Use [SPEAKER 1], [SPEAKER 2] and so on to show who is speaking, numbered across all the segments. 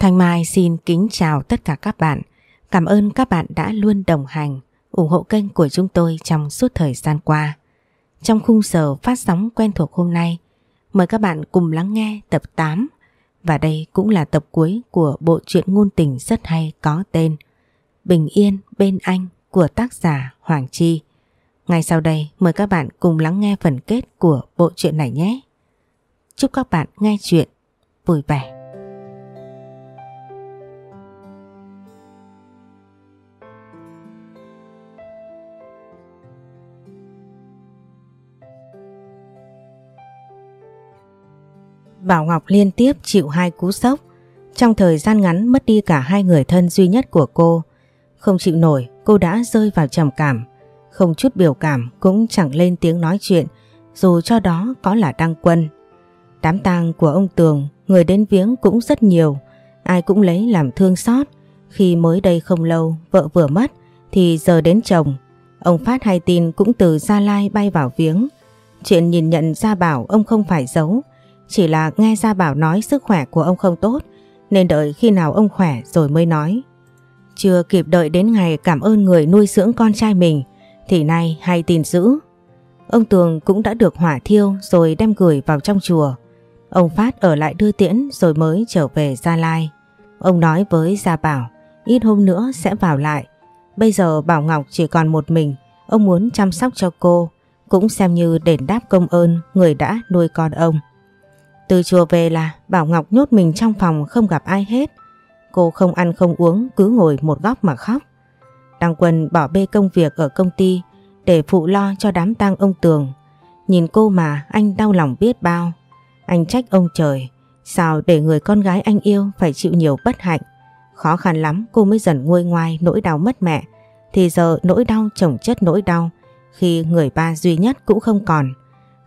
[SPEAKER 1] Thanh Mai xin kính chào tất cả các bạn. Cảm ơn các bạn đã luôn đồng hành, ủng hộ kênh của chúng tôi trong suốt thời gian qua. Trong khung giờ phát sóng quen thuộc hôm nay, mời các bạn cùng lắng nghe tập 8 và đây cũng là tập cuối của bộ truyện ngôn tình rất hay có tên Bình Yên Bên Anh của tác giả Hoàng Chi. Ngay sau đây mời các bạn cùng lắng nghe phần kết của bộ truyện này nhé. Chúc các bạn nghe chuyện vui vẻ. Bảo Ngọc liên tiếp chịu hai cú sốc. Trong thời gian ngắn mất đi cả hai người thân duy nhất của cô. Không chịu nổi, cô đã rơi vào trầm cảm. Không chút biểu cảm cũng chẳng lên tiếng nói chuyện, dù cho đó có là Đăng Quân. Đám tang của ông Tường, người đến viếng cũng rất nhiều. Ai cũng lấy làm thương xót. Khi mới đây không lâu, vợ vừa mất, thì giờ đến chồng. Ông Phát hay tin cũng từ Gia Lai bay vào viếng. Chuyện nhìn nhận ra bảo ông không phải giấu, chỉ là nghe Gia Bảo nói sức khỏe của ông không tốt nên đợi khi nào ông khỏe rồi mới nói. Chưa kịp đợi đến ngày cảm ơn người nuôi dưỡng con trai mình thì nay hay tin dữ. Ông Tường cũng đã được hỏa thiêu rồi đem gửi vào trong chùa. Ông Phát ở lại đưa tiễn rồi mới trở về Gia Lai. Ông nói với Gia Bảo ít hôm nữa sẽ vào lại. Bây giờ Bảo Ngọc chỉ còn một mình, ông muốn chăm sóc cho cô, cũng xem như đền đáp công ơn người đã nuôi con ông. Từ chùa về là Bảo Ngọc nhốt mình trong phòng không gặp ai hết. Cô không ăn không uống, cứ ngồi một góc mà khóc. Đăng Quân bỏ bê công việc ở công ty để phụ lo cho đám tang ông Tường. Nhìn cô mà anh đau lòng biết bao. Anh trách ông trời. Sao để người con gái anh yêu phải chịu nhiều bất hạnh. Khó khăn lắm, cô mới dần nguôi ngoai nỗi đau mất mẹ. Thì giờ nỗi đau chồng chất nỗi đau. Khi người ba duy nhất cũng không còn.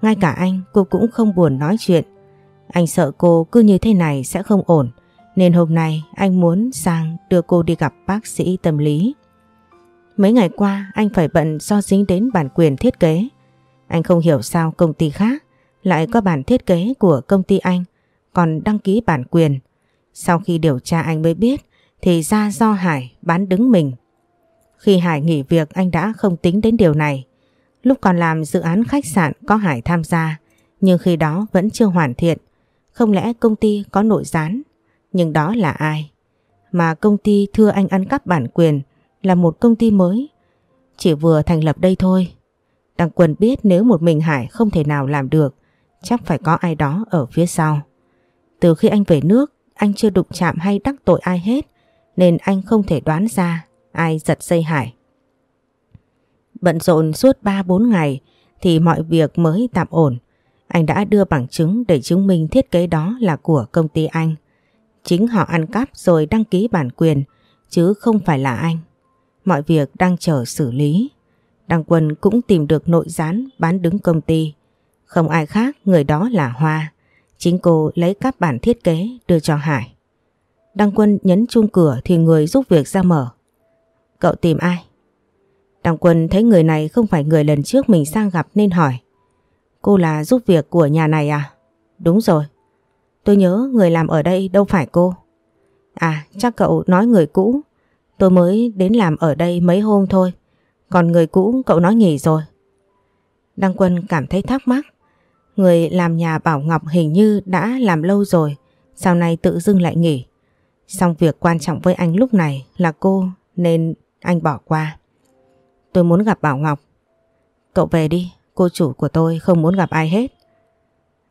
[SPEAKER 1] Ngay cả anh, cô cũng không buồn nói chuyện. Anh sợ cô cứ như thế này sẽ không ổn, nên hôm nay anh muốn sang đưa cô đi gặp bác sĩ tâm lý. Mấy ngày qua, anh phải bận do dính đến bản quyền thiết kế. Anh không hiểu sao công ty khác lại có bản thiết kế của công ty anh, còn đăng ký bản quyền. Sau khi điều tra anh mới biết, thì ra do Hải bán đứng mình. Khi Hải nghỉ việc, anh đã không tính đến điều này. Lúc còn làm dự án khách sạn có Hải tham gia, nhưng khi đó vẫn chưa hoàn thiện không lẽ công ty có nội gián? Nhưng đó là ai? Mà công ty thưa anh ăn cắp bản quyền là một công ty mới. Chỉ vừa thành lập đây thôi. Đặng Quân biết nếu một mình Hải không thể nào làm được, chắc phải có ai đó ở phía sau. Từ khi anh về nước, anh chưa đụng chạm hay đắc tội ai hết, nên anh không thể đoán ra ai giật dây Hải. Bận rộn suốt 3-4 ngày thì mọi việc mới tạm ổn. Anh đã đưa bằng chứng để chứng minh thiết kế đó là của công ty anh. Chính họ ăn cắp rồi đăng ký bản quyền, chứ không phải là anh. Mọi việc đang chờ xử lý. Đăng Quân cũng tìm được nội gián bán đứng công ty. Không ai khác, người đó là Hoa. Chính cô lấy các bản thiết kế đưa cho Hải. Đăng Quân nhấn chuông cửa thì người giúp việc ra mở. Cậu tìm ai? Đăng Quân thấy người này không phải người lần trước mình sang gặp nên hỏi. Cô là giúp việc của nhà này à? Đúng rồi. Tôi nhớ người làm ở đây đâu phải cô. À chắc cậu nói người cũ. Tôi mới đến làm ở đây mấy hôm thôi. Còn người cũ cậu nói nghỉ rồi. Đăng Quân cảm thấy thắc mắc. Người làm nhà Bảo Ngọc hình như đã làm lâu rồi. Sau này tự dưng lại nghỉ. Xong việc quan trọng với anh lúc này là cô nên anh bỏ qua. Tôi muốn gặp Bảo Ngọc. Cậu về đi, Cô chủ của tôi không muốn gặp ai hết.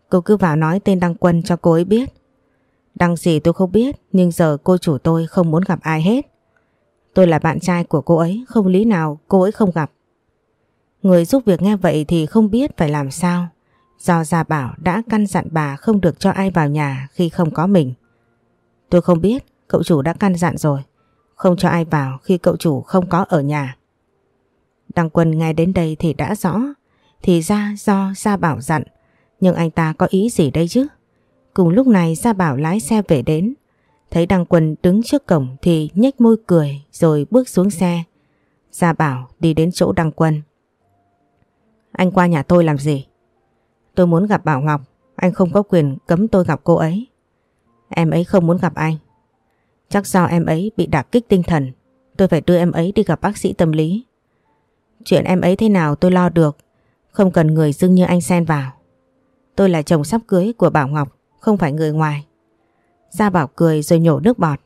[SPEAKER 1] Cô cứ vào nói tên Đăng Quân cho cô ấy biết. Đăng gì tôi không biết nhưng giờ cô chủ tôi không muốn gặp ai hết. Tôi là bạn trai của cô ấy, không lý nào cô ấy không gặp. Người giúp việc nghe vậy thì không biết phải làm sao. Do Gia Bảo đã căn dặn bà không được cho ai vào nhà khi không có mình. Tôi không biết, cậu chủ đã căn dặn rồi. Không cho ai vào khi cậu chủ không có ở nhà. Đăng Quân nghe đến đây thì đã rõ thì ra do Gia Bảo dặn. Nhưng anh ta có ý gì đây chứ? Cùng lúc này Gia Bảo lái xe về đến. Thấy Đăng Quân đứng trước cổng Thì nhếch môi cười Rồi bước xuống xe. Gia Bảo đi đến chỗ Đăng Quân. Anh qua nhà tôi làm gì? Tôi muốn gặp Bảo Ngọc. Anh không có quyền cấm tôi gặp cô ấy. Em ấy không muốn gặp anh. Chắc do em ấy bị đả kích tinh thần. Tôi phải đưa em ấy đi gặp bác sĩ tâm lý. Chuyện em ấy thế nào tôi lo được. Không cần người dưng như anh xen vào. Tôi là chồng sắp cưới của Bảo Ngọc, không phải người ngoài. Gia Bảo cười rồi nhổ nước bọt.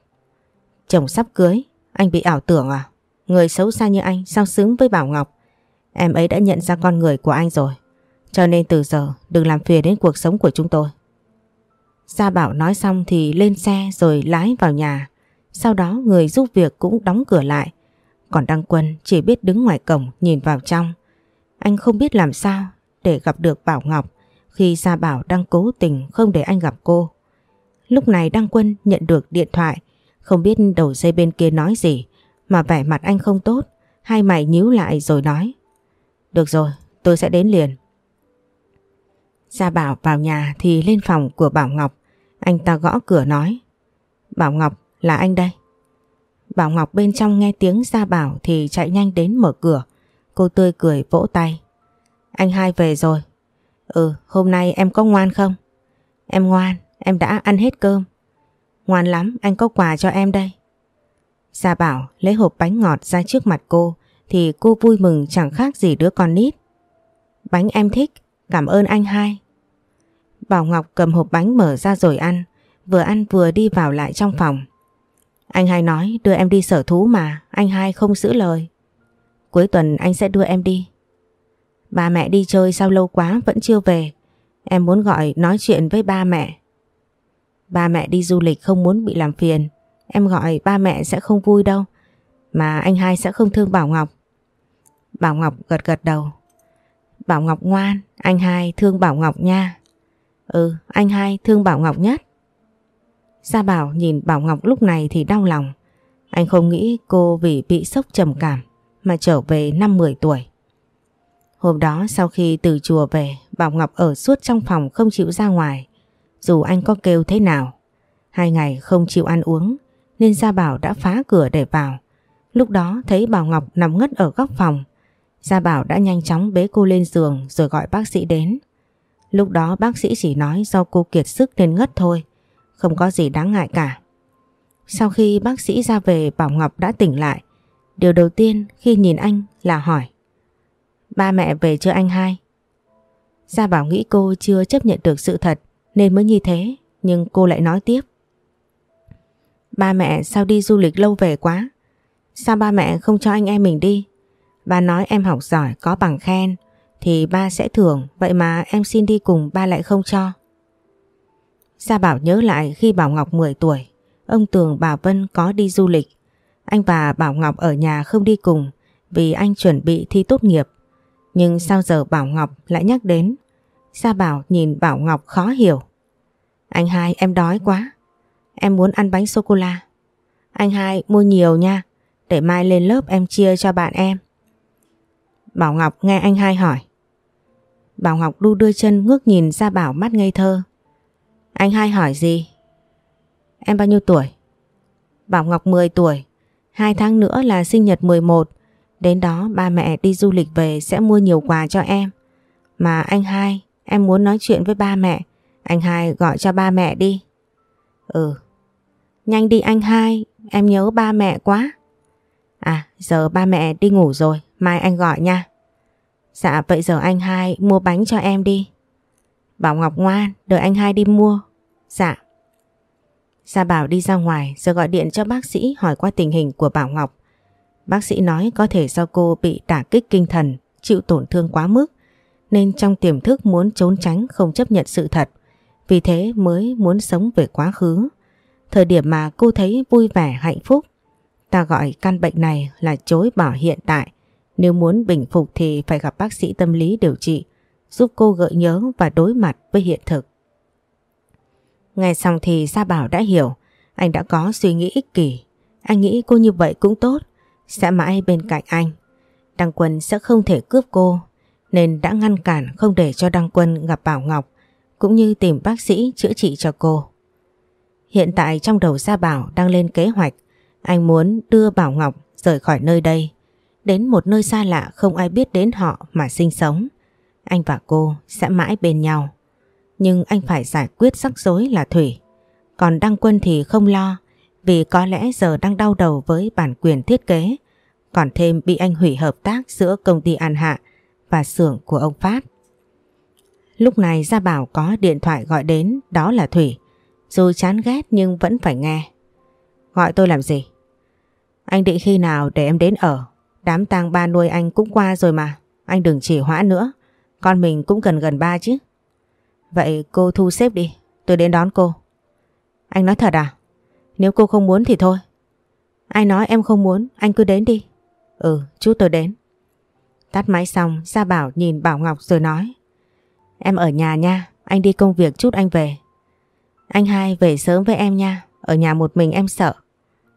[SPEAKER 1] Chồng sắp cưới, anh bị ảo tưởng à? Người xấu xa như anh sao xứng với Bảo Ngọc? Em ấy đã nhận ra con người của anh rồi. Cho nên từ giờ đừng làm phiền đến cuộc sống của chúng tôi. Gia Bảo nói xong thì lên xe rồi lái vào nhà. Sau đó người giúp việc cũng đóng cửa lại. Còn Đăng Quân chỉ biết đứng ngoài cổng nhìn vào trong. Anh không biết làm sao để gặp được Bảo Ngọc khi Gia Bảo đang cố tình không để anh gặp cô. Lúc này Đăng Quân nhận được điện thoại, không biết đầu dây bên kia nói gì mà vẻ mặt anh không tốt, hai mày nhíu lại rồi nói. Được rồi, tôi sẽ đến liền. Gia Bảo vào nhà thì lên phòng của Bảo Ngọc, anh ta gõ cửa nói. Bảo Ngọc, là anh đây. Bảo Ngọc bên trong nghe tiếng Gia Bảo thì chạy nhanh đến mở cửa. Cô tươi cười vỗ tay. Anh hai về rồi. Ừ, hôm nay em có ngoan không? Em ngoan, em đã ăn hết cơm. Ngoan lắm, anh có quà cho em đây. Gia Bảo lấy hộp bánh ngọt ra trước mặt cô thì cô vui mừng chẳng khác gì đứa con nít. Bánh em thích, cảm ơn anh hai. Bảo Ngọc cầm hộp bánh mở ra rồi ăn, vừa ăn vừa đi vào lại trong phòng. Anh hai nói đưa em đi sở thú mà, anh hai không giữ lời. Cuối tuần anh sẽ đưa em đi. Ba mẹ đi chơi sao lâu quá vẫn chưa về. Em muốn gọi nói chuyện với ba mẹ. Ba mẹ đi du lịch không muốn bị làm phiền. Em gọi ba mẹ sẽ không vui đâu. Mà anh hai sẽ không thương Bảo Ngọc. Bảo Ngọc gật gật đầu. Bảo Ngọc ngoan, anh hai thương Bảo Ngọc nha. Ừ, anh hai thương Bảo Ngọc nhất. Gia Bảo nhìn Bảo Ngọc lúc này thì đau lòng. Anh không nghĩ cô vì bị sốc trầm cảm mà trở về năm 10 tuổi. Hôm đó sau khi từ chùa về, Bảo Ngọc ở suốt trong phòng không chịu ra ngoài. Dù anh có kêu thế nào, hai ngày không chịu ăn uống nên Gia Bảo đã phá cửa để vào. Lúc đó thấy Bảo Ngọc nằm ngất ở góc phòng. Gia Bảo đã nhanh chóng bế cô lên giường rồi gọi bác sĩ đến. Lúc đó bác sĩ chỉ nói do cô kiệt sức nên ngất thôi, không có gì đáng ngại cả. Sau khi bác sĩ ra về Bảo Ngọc đã tỉnh lại. Điều đầu tiên khi nhìn anh là hỏi Ba mẹ về chưa anh hai? Gia Bảo nghĩ cô chưa chấp nhận được sự thật nên mới như thế, nhưng cô lại nói tiếp. Ba mẹ sao đi du lịch lâu về quá? Sao ba mẹ không cho anh em mình đi? Ba nói em học giỏi có bằng khen thì ba sẽ thưởng, vậy mà em xin đi cùng ba lại không cho. Gia Bảo nhớ lại khi Bảo Ngọc 10 tuổi, ông Tường bà Vân có đi du lịch. Anh và Bảo Ngọc ở nhà không đi cùng vì anh chuẩn bị thi tốt nghiệp. Nhưng sao giờ Bảo Ngọc lại nhắc đến? Gia Bảo nhìn Bảo Ngọc khó hiểu. Anh hai, em đói quá. Em muốn ăn bánh sô-cô-la. Anh hai, mua nhiều nha. Để mai lên lớp em chia cho bạn em. Bảo Ngọc nghe anh hai hỏi. Bảo Ngọc đu đưa chân ngước nhìn Sa Bảo mắt ngây thơ. Anh hai hỏi gì? Em bao nhiêu tuổi? Bảo Ngọc 10 tuổi. Hai tháng nữa là sinh nhật 11. Đến đó ba mẹ đi du lịch về sẽ mua nhiều quà cho em. Mà anh hai, em muốn nói chuyện với ba mẹ. Anh hai gọi cho ba mẹ đi. Ừ. Nhanh đi anh hai, em nhớ ba mẹ quá. À, giờ ba mẹ đi ngủ rồi, mai anh gọi nha. Dạ vậy giờ anh hai mua bánh cho em đi. Bảo Ngọc ngoan, đợi anh hai đi mua. Dạ. Gia Bảo đi ra ngoài rồi gọi điện cho bác sĩ hỏi qua tình hình của Bảo Ngọc. Bác sĩ nói có thể do cô bị đả kích kinh thần, chịu tổn thương quá mức, nên trong tiềm thức muốn trốn tránh không chấp nhận sự thật, vì thế mới muốn sống về quá khứ. Thời điểm mà cô thấy vui vẻ hạnh phúc, ta gọi căn bệnh này là chối bỏ hiện tại. Nếu muốn bình phục thì phải gặp bác sĩ tâm lý điều trị, giúp cô gợi nhớ và đối mặt với hiện thực. Nghe xong thì Gia Bảo đã hiểu, anh đã có suy nghĩ ích kỷ. Anh nghĩ cô như vậy cũng tốt, sẽ mãi bên cạnh anh. Đăng Quân sẽ không thể cướp cô, nên đã ngăn cản không để cho Đăng Quân gặp Bảo Ngọc, cũng như tìm bác sĩ chữa trị cho cô. Hiện tại trong đầu Gia Bảo đang lên kế hoạch, anh muốn đưa Bảo Ngọc rời khỏi nơi đây, đến một nơi xa lạ không ai biết đến họ mà sinh sống. Anh và cô sẽ mãi bên nhau. Nhưng anh phải giải quyết rắc rối là Thủy. Còn Đăng Quân thì không lo vì có lẽ giờ đang đau đầu với bản quyền thiết kế, còn thêm bị anh hủy hợp tác giữa công ty An Hạ và xưởng của ông Phát. Lúc này Gia Bảo có điện thoại gọi đến, đó là Thủy. Dù chán ghét nhưng vẫn phải nghe. Gọi tôi làm gì? Anh định khi nào để em đến ở? Đám tang ba nuôi anh cũng qua rồi mà. Anh đừng chỉ hoãn nữa. Con mình cũng gần gần ba chứ. Vậy cô thu xếp đi. Tôi đến đón cô. Anh nói thật à? Nếu cô không muốn thì thôi. Ai nói em không muốn, anh cứ đến đi. Ừ, chú tôi đến. Tắt máy xong, Gia Bảo nhìn Bảo Ngọc rồi nói. Em ở nhà nha, anh đi công việc chút anh về. Anh hai về sớm với em nha, ở nhà một mình em sợ.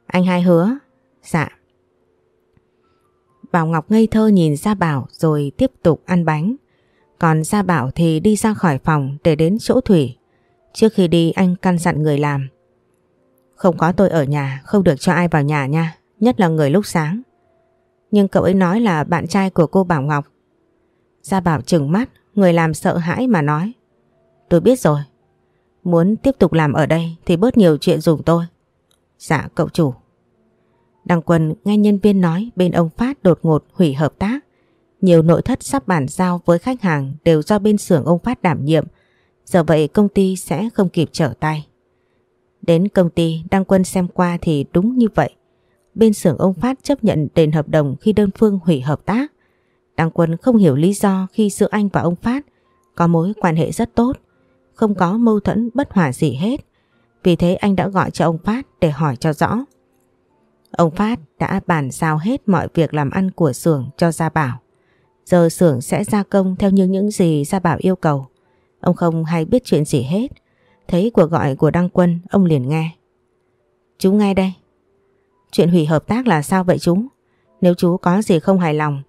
[SPEAKER 1] Anh hai hứa. Dạ. Bảo Ngọc ngây thơ nhìn Gia Bảo rồi tiếp tục ăn bánh. Còn Gia Bảo thì đi ra khỏi phòng để đến chỗ Thủy. Trước khi đi anh căn dặn người làm. Không có tôi ở nhà, không được cho ai vào nhà nha, nhất là người lúc sáng. Nhưng cậu ấy nói là bạn trai của cô Bảo Ngọc. Gia Bảo trừng mắt, người làm sợ hãi mà nói. Tôi biết rồi, muốn tiếp tục làm ở đây thì bớt nhiều chuyện dùng tôi. Dạ cậu chủ. Đăng Quân nghe nhân viên nói bên ông Phát đột ngột hủy hợp tác. Nhiều nội thất sắp bản giao với khách hàng đều do bên xưởng ông Phát đảm nhiệm. Giờ vậy công ty sẽ không kịp trở tay. Đến công ty Đăng Quân xem qua thì đúng như vậy. Bên xưởng ông Phát chấp nhận đền hợp đồng khi đơn phương hủy hợp tác. Đăng Quân không hiểu lý do khi giữa anh và ông Phát có mối quan hệ rất tốt, không có mâu thuẫn bất hòa gì hết. Vì thế anh đã gọi cho ông Phát để hỏi cho rõ. Ông Phát đã bàn giao hết mọi việc làm ăn của xưởng cho Gia Bảo. Giờ xưởng sẽ gia công theo như những gì Gia Bảo yêu cầu. Ông không hay biết chuyện gì hết. Thấy cuộc gọi của Đăng Quân, ông liền nghe. Chú nghe đây. Chuyện hủy hợp tác là sao vậy chú? Nếu chú có gì không hài lòng,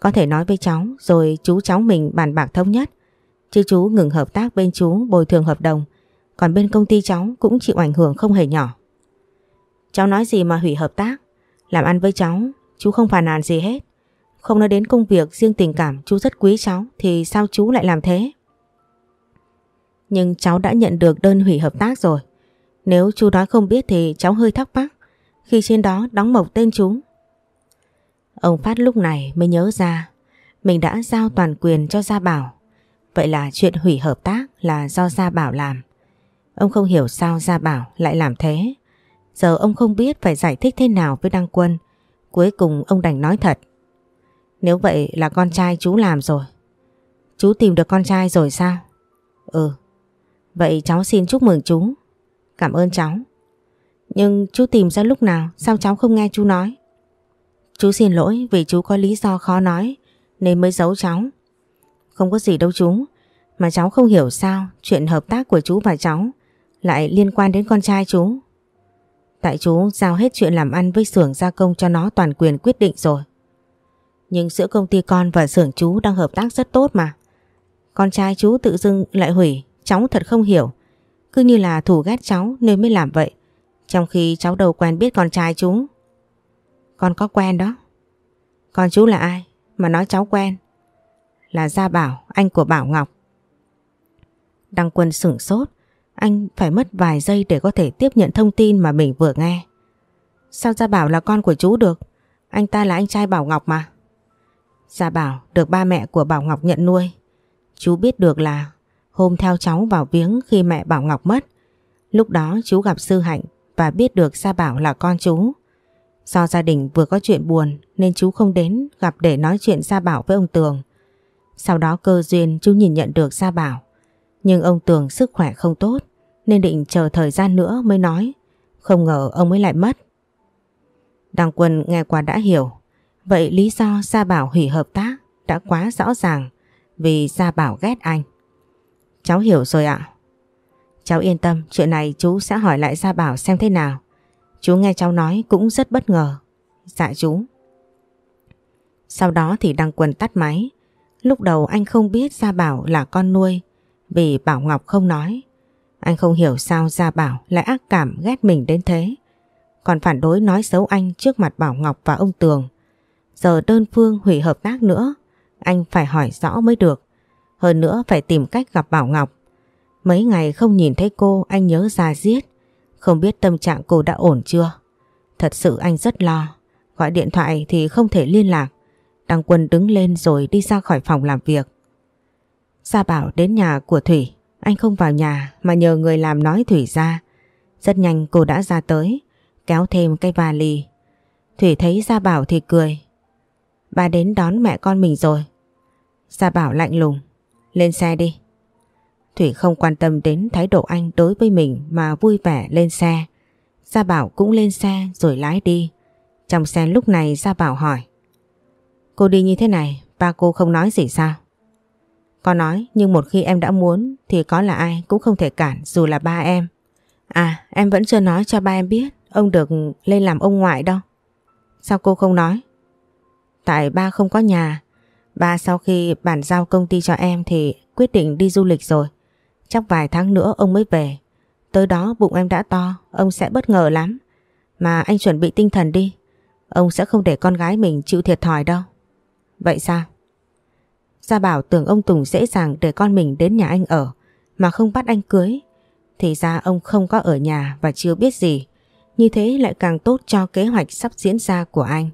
[SPEAKER 1] có thể nói với cháu rồi chú cháu mình bàn bạc thống nhất. Chứ chú ngừng hợp tác bên chú bồi thường hợp đồng, còn bên công ty cháu cũng chịu ảnh hưởng không hề nhỏ. Cháu nói gì mà hủy hợp tác? Làm ăn với cháu, chú không phàn nàn gì hết. Không nói đến công việc, riêng tình cảm, chú rất quý cháu, thì sao chú lại làm thế? Nhưng cháu đã nhận được đơn hủy hợp tác rồi. Nếu chú nói không biết thì cháu hơi thắc mắc khi trên đó đóng mộc tên chú. Ông Phát lúc này mới nhớ ra, mình đã giao toàn quyền cho Gia Bảo. Vậy là chuyện hủy hợp tác là do Gia Bảo làm. Ông không hiểu sao Gia Bảo lại làm thế. Giờ ông không biết phải giải thích thế nào với Đăng Quân. Cuối cùng ông đành nói thật. Nếu vậy là con trai chú làm rồi. Chú tìm được con trai rồi sao? Ừ. Vậy cháu xin chúc mừng chú. Cảm ơn cháu. Nhưng chú tìm ra lúc nào, sao cháu không nghe chú nói? Chú xin lỗi vì chú có lý do khó nói, nên mới giấu cháu. Không có gì đâu chú. Mà cháu không hiểu sao chuyện hợp tác của chú và cháu lại liên quan đến con trai chú. Tại chú giao hết chuyện làm ăn với xưởng gia công cho nó toàn quyền quyết định rồi. Nhưng giữa công ty con và xưởng chú đang hợp tác rất tốt mà. Con trai chú tự dưng lại hủy, cháu thật không hiểu. Cứ như là thủ ghét cháu nên mới làm vậy. Trong khi cháu đâu quen biết con trai chú. Con có quen đó. Con chú là ai mà nói cháu quen? Là Gia Bảo, anh của Bảo Ngọc. Đăng Quân sửng sốt. Anh phải mất vài giây để có thể tiếp nhận thông tin mà mình vừa nghe. Sao Gia Bảo là con của chú được? Anh ta là anh trai Bảo Ngọc mà. Gia Bảo được ba mẹ của Bảo Ngọc nhận nuôi. Chú biết được là hôm theo cháu vào viếng khi mẹ Bảo Ngọc mất. Lúc đó chú gặp Sư Hạnh và biết được Gia Bảo là con chú. Do gia đình vừa có chuyện buồn nên chú không đến gặp để nói chuyện Gia Bảo với ông Tường. Sau đó cơ duyên chú nhìn nhận được Gia Bảo. Nhưng ông Tường sức khỏe không tốt nên định chờ thời gian nữa mới nói. Không ngờ ông ấy lại mất. Đăng Quân nghe qua đã hiểu. Vậy lý do Gia Bảo hủy hợp tác đã quá rõ ràng vì Gia Bảo ghét anh. Cháu hiểu rồi ạ. Cháu yên tâm, chuyện này chú sẽ hỏi lại Gia Bảo xem thế nào. Chú nghe cháu nói cũng rất bất ngờ. Dạ chú. Sau đó thì Đăng Quân tắt máy. Lúc đầu anh không biết Gia Bảo là con nuôi vì Bảo Ngọc không nói. Anh không hiểu sao Gia Bảo lại ác cảm ghét mình đến thế. Còn phản đối nói xấu anh trước mặt Bảo Ngọc và ông Tường. Giờ đơn phương hủy hợp tác nữa. Anh phải hỏi rõ mới được. Hơn nữa phải tìm cách gặp Bảo Ngọc. Mấy ngày không nhìn thấy cô anh nhớ ra giết. Không biết tâm trạng cô đã ổn chưa? Thật sự anh rất lo. Gọi điện thoại thì không thể liên lạc. Đăng Quân đứng lên rồi đi ra khỏi phòng làm việc. Gia Bảo đến nhà của Thủy. Anh không vào nhà mà nhờ người làm nói Thủy ra. Rất nhanh cô đã ra tới, kéo thêm cây vali. Thủy thấy Gia Bảo thì cười. Bà đến đón mẹ con mình rồi. Gia Bảo lạnh lùng. Lên xe đi. Thủy không quan tâm đến thái độ anh đối với mình mà vui vẻ lên xe. Gia Bảo cũng lên xe rồi lái đi. Trong xe lúc này Gia Bảo hỏi. Cô đi như thế này, ba cô không nói gì sao? Có nói nhưng một khi em đã muốn thì có là ai cũng không thể cản dù là ba em. À em vẫn chưa nói cho ba em biết ông được lên làm ông ngoại đâu. Sao cô không nói? Tại ba không có nhà. Ba sau khi bàn giao công ty cho em thì quyết định đi du lịch rồi. Chắc vài tháng nữa ông mới về. Tới đó bụng em đã to, ông sẽ bất ngờ lắm. Mà anh chuẩn bị tinh thần đi. Ông sẽ không để con gái mình chịu thiệt thòi đâu. Vậy sao? Gia Bảo tưởng ông Tùng dễ dàng để con mình đến nhà anh ở mà không bắt anh cưới. Thì ra ông không có ở nhà và chưa biết gì. Như thế lại càng tốt cho kế hoạch sắp diễn ra của anh.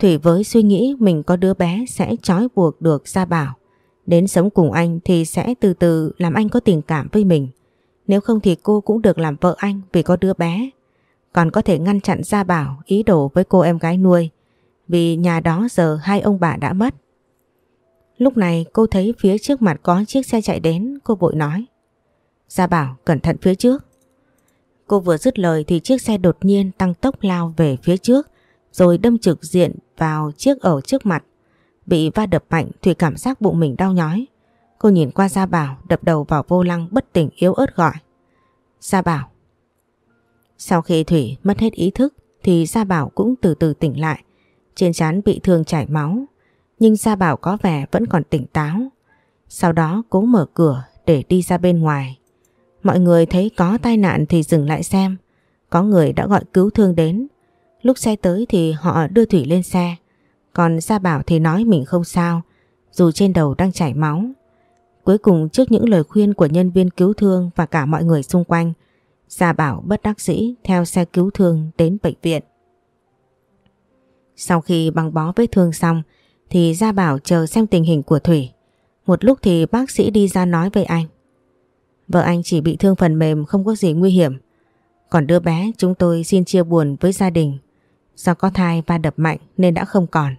[SPEAKER 1] Thủy với suy nghĩ mình có đứa bé sẽ trói buộc được Gia Bảo. Đến sống cùng anh thì sẽ từ từ làm anh có tình cảm với mình. Nếu không thì cô cũng được làm vợ anh vì có đứa bé. Còn có thể ngăn chặn Gia Bảo ý đồ với cô em gái nuôi. Vì nhà đó giờ hai ông bà đã mất. Lúc này cô thấy phía trước mặt có chiếc xe chạy đến, cô vội nói. Gia Bảo, cẩn thận phía trước. Cô vừa dứt lời thì chiếc xe đột nhiên tăng tốc lao về phía trước, rồi đâm trực diện vào chiếc ở trước mặt. Bị va đập mạnh, Thủy cảm giác bụng mình đau nhói. Cô nhìn qua Gia Bảo, đập đầu vào vô lăng, bất tỉnh yếu ớt gọi. Gia Bảo. Sau khi Thủy mất hết ý thức, thì Gia Bảo cũng từ từ tỉnh lại. Trên trán bị thương chảy máu. Nhưng Gia Bảo có vẻ vẫn còn tỉnh táo. Sau đó cố mở cửa để đi ra bên ngoài. Mọi người thấy có tai nạn thì dừng lại xem. Có người đã gọi cứu thương đến. Lúc xe tới thì họ đưa Thủy lên xe. Còn Gia Bảo thì nói mình không sao, dù trên đầu đang chảy máu. Cuối cùng trước những lời khuyên của nhân viên cứu thương và cả mọi người xung quanh, Gia Bảo bất đắc dĩ theo xe cứu thương đến bệnh viện. Sau khi băng bó vết thương xong thì Gia Bảo chờ xem tình hình của Thủy. Một lúc thì bác sĩ đi ra nói với anh. Vợ anh chỉ bị thương phần mềm không có gì nguy hiểm. Còn đứa bé chúng tôi xin chia buồn với gia đình. Do có thai và đập mạnh nên đã không còn.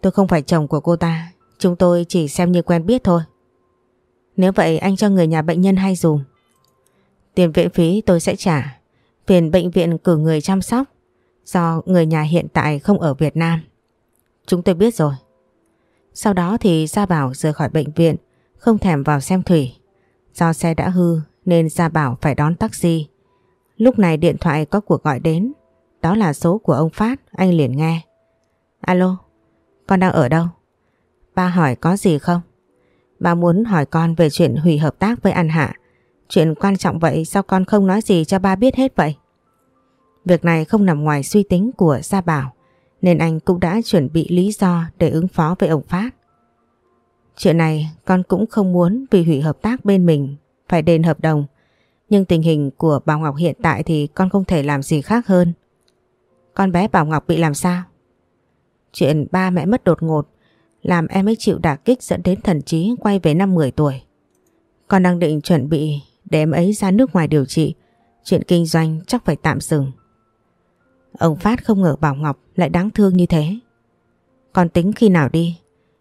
[SPEAKER 1] Tôi không phải chồng của cô ta, chúng tôi chỉ xem như quen biết thôi. Nếu vậy anh cho người nhà bệnh nhân hay dùng. Tiền viện phí tôi sẽ trả, phiền bệnh viện cử người chăm sóc, do người nhà hiện tại không ở Việt Nam. Chúng tôi biết rồi. Sau đó thì Gia Bảo rời khỏi bệnh viện, không thèm vào xem Thủy. Do xe đã hư nên Gia Bảo phải đón taxi. Lúc này điện thoại có cuộc gọi đến, đó là số của ông Phát, anh liền nghe. Alo, con đang ở đâu? Ba hỏi có gì không? Ba muốn hỏi con về chuyện hủy hợp tác với An Hạ. Chuyện quan trọng vậy sao con không nói gì cho ba biết hết vậy? Việc này không nằm ngoài suy tính của Gia Bảo nên anh cũng đã chuẩn bị lý do để ứng phó với ông Phát. Chuyện này con cũng không muốn vì hủy hợp tác bên mình phải đền hợp đồng. Nhưng tình hình của bà Ngọc hiện tại thì con không thể làm gì khác hơn. Con bé Bảo Ngọc bị làm sao? Chuyện ba mẹ mất đột ngột làm em ấy chịu đả kích dẫn đến thần trí quay về năm 10 tuổi. Con đang định chuẩn bị để em ấy ra nước ngoài điều trị. Chuyện kinh doanh chắc phải tạm dừng. Ông Phát không ngờ Bảo Ngọc lại đáng thương như thế. Con tính khi nào đi?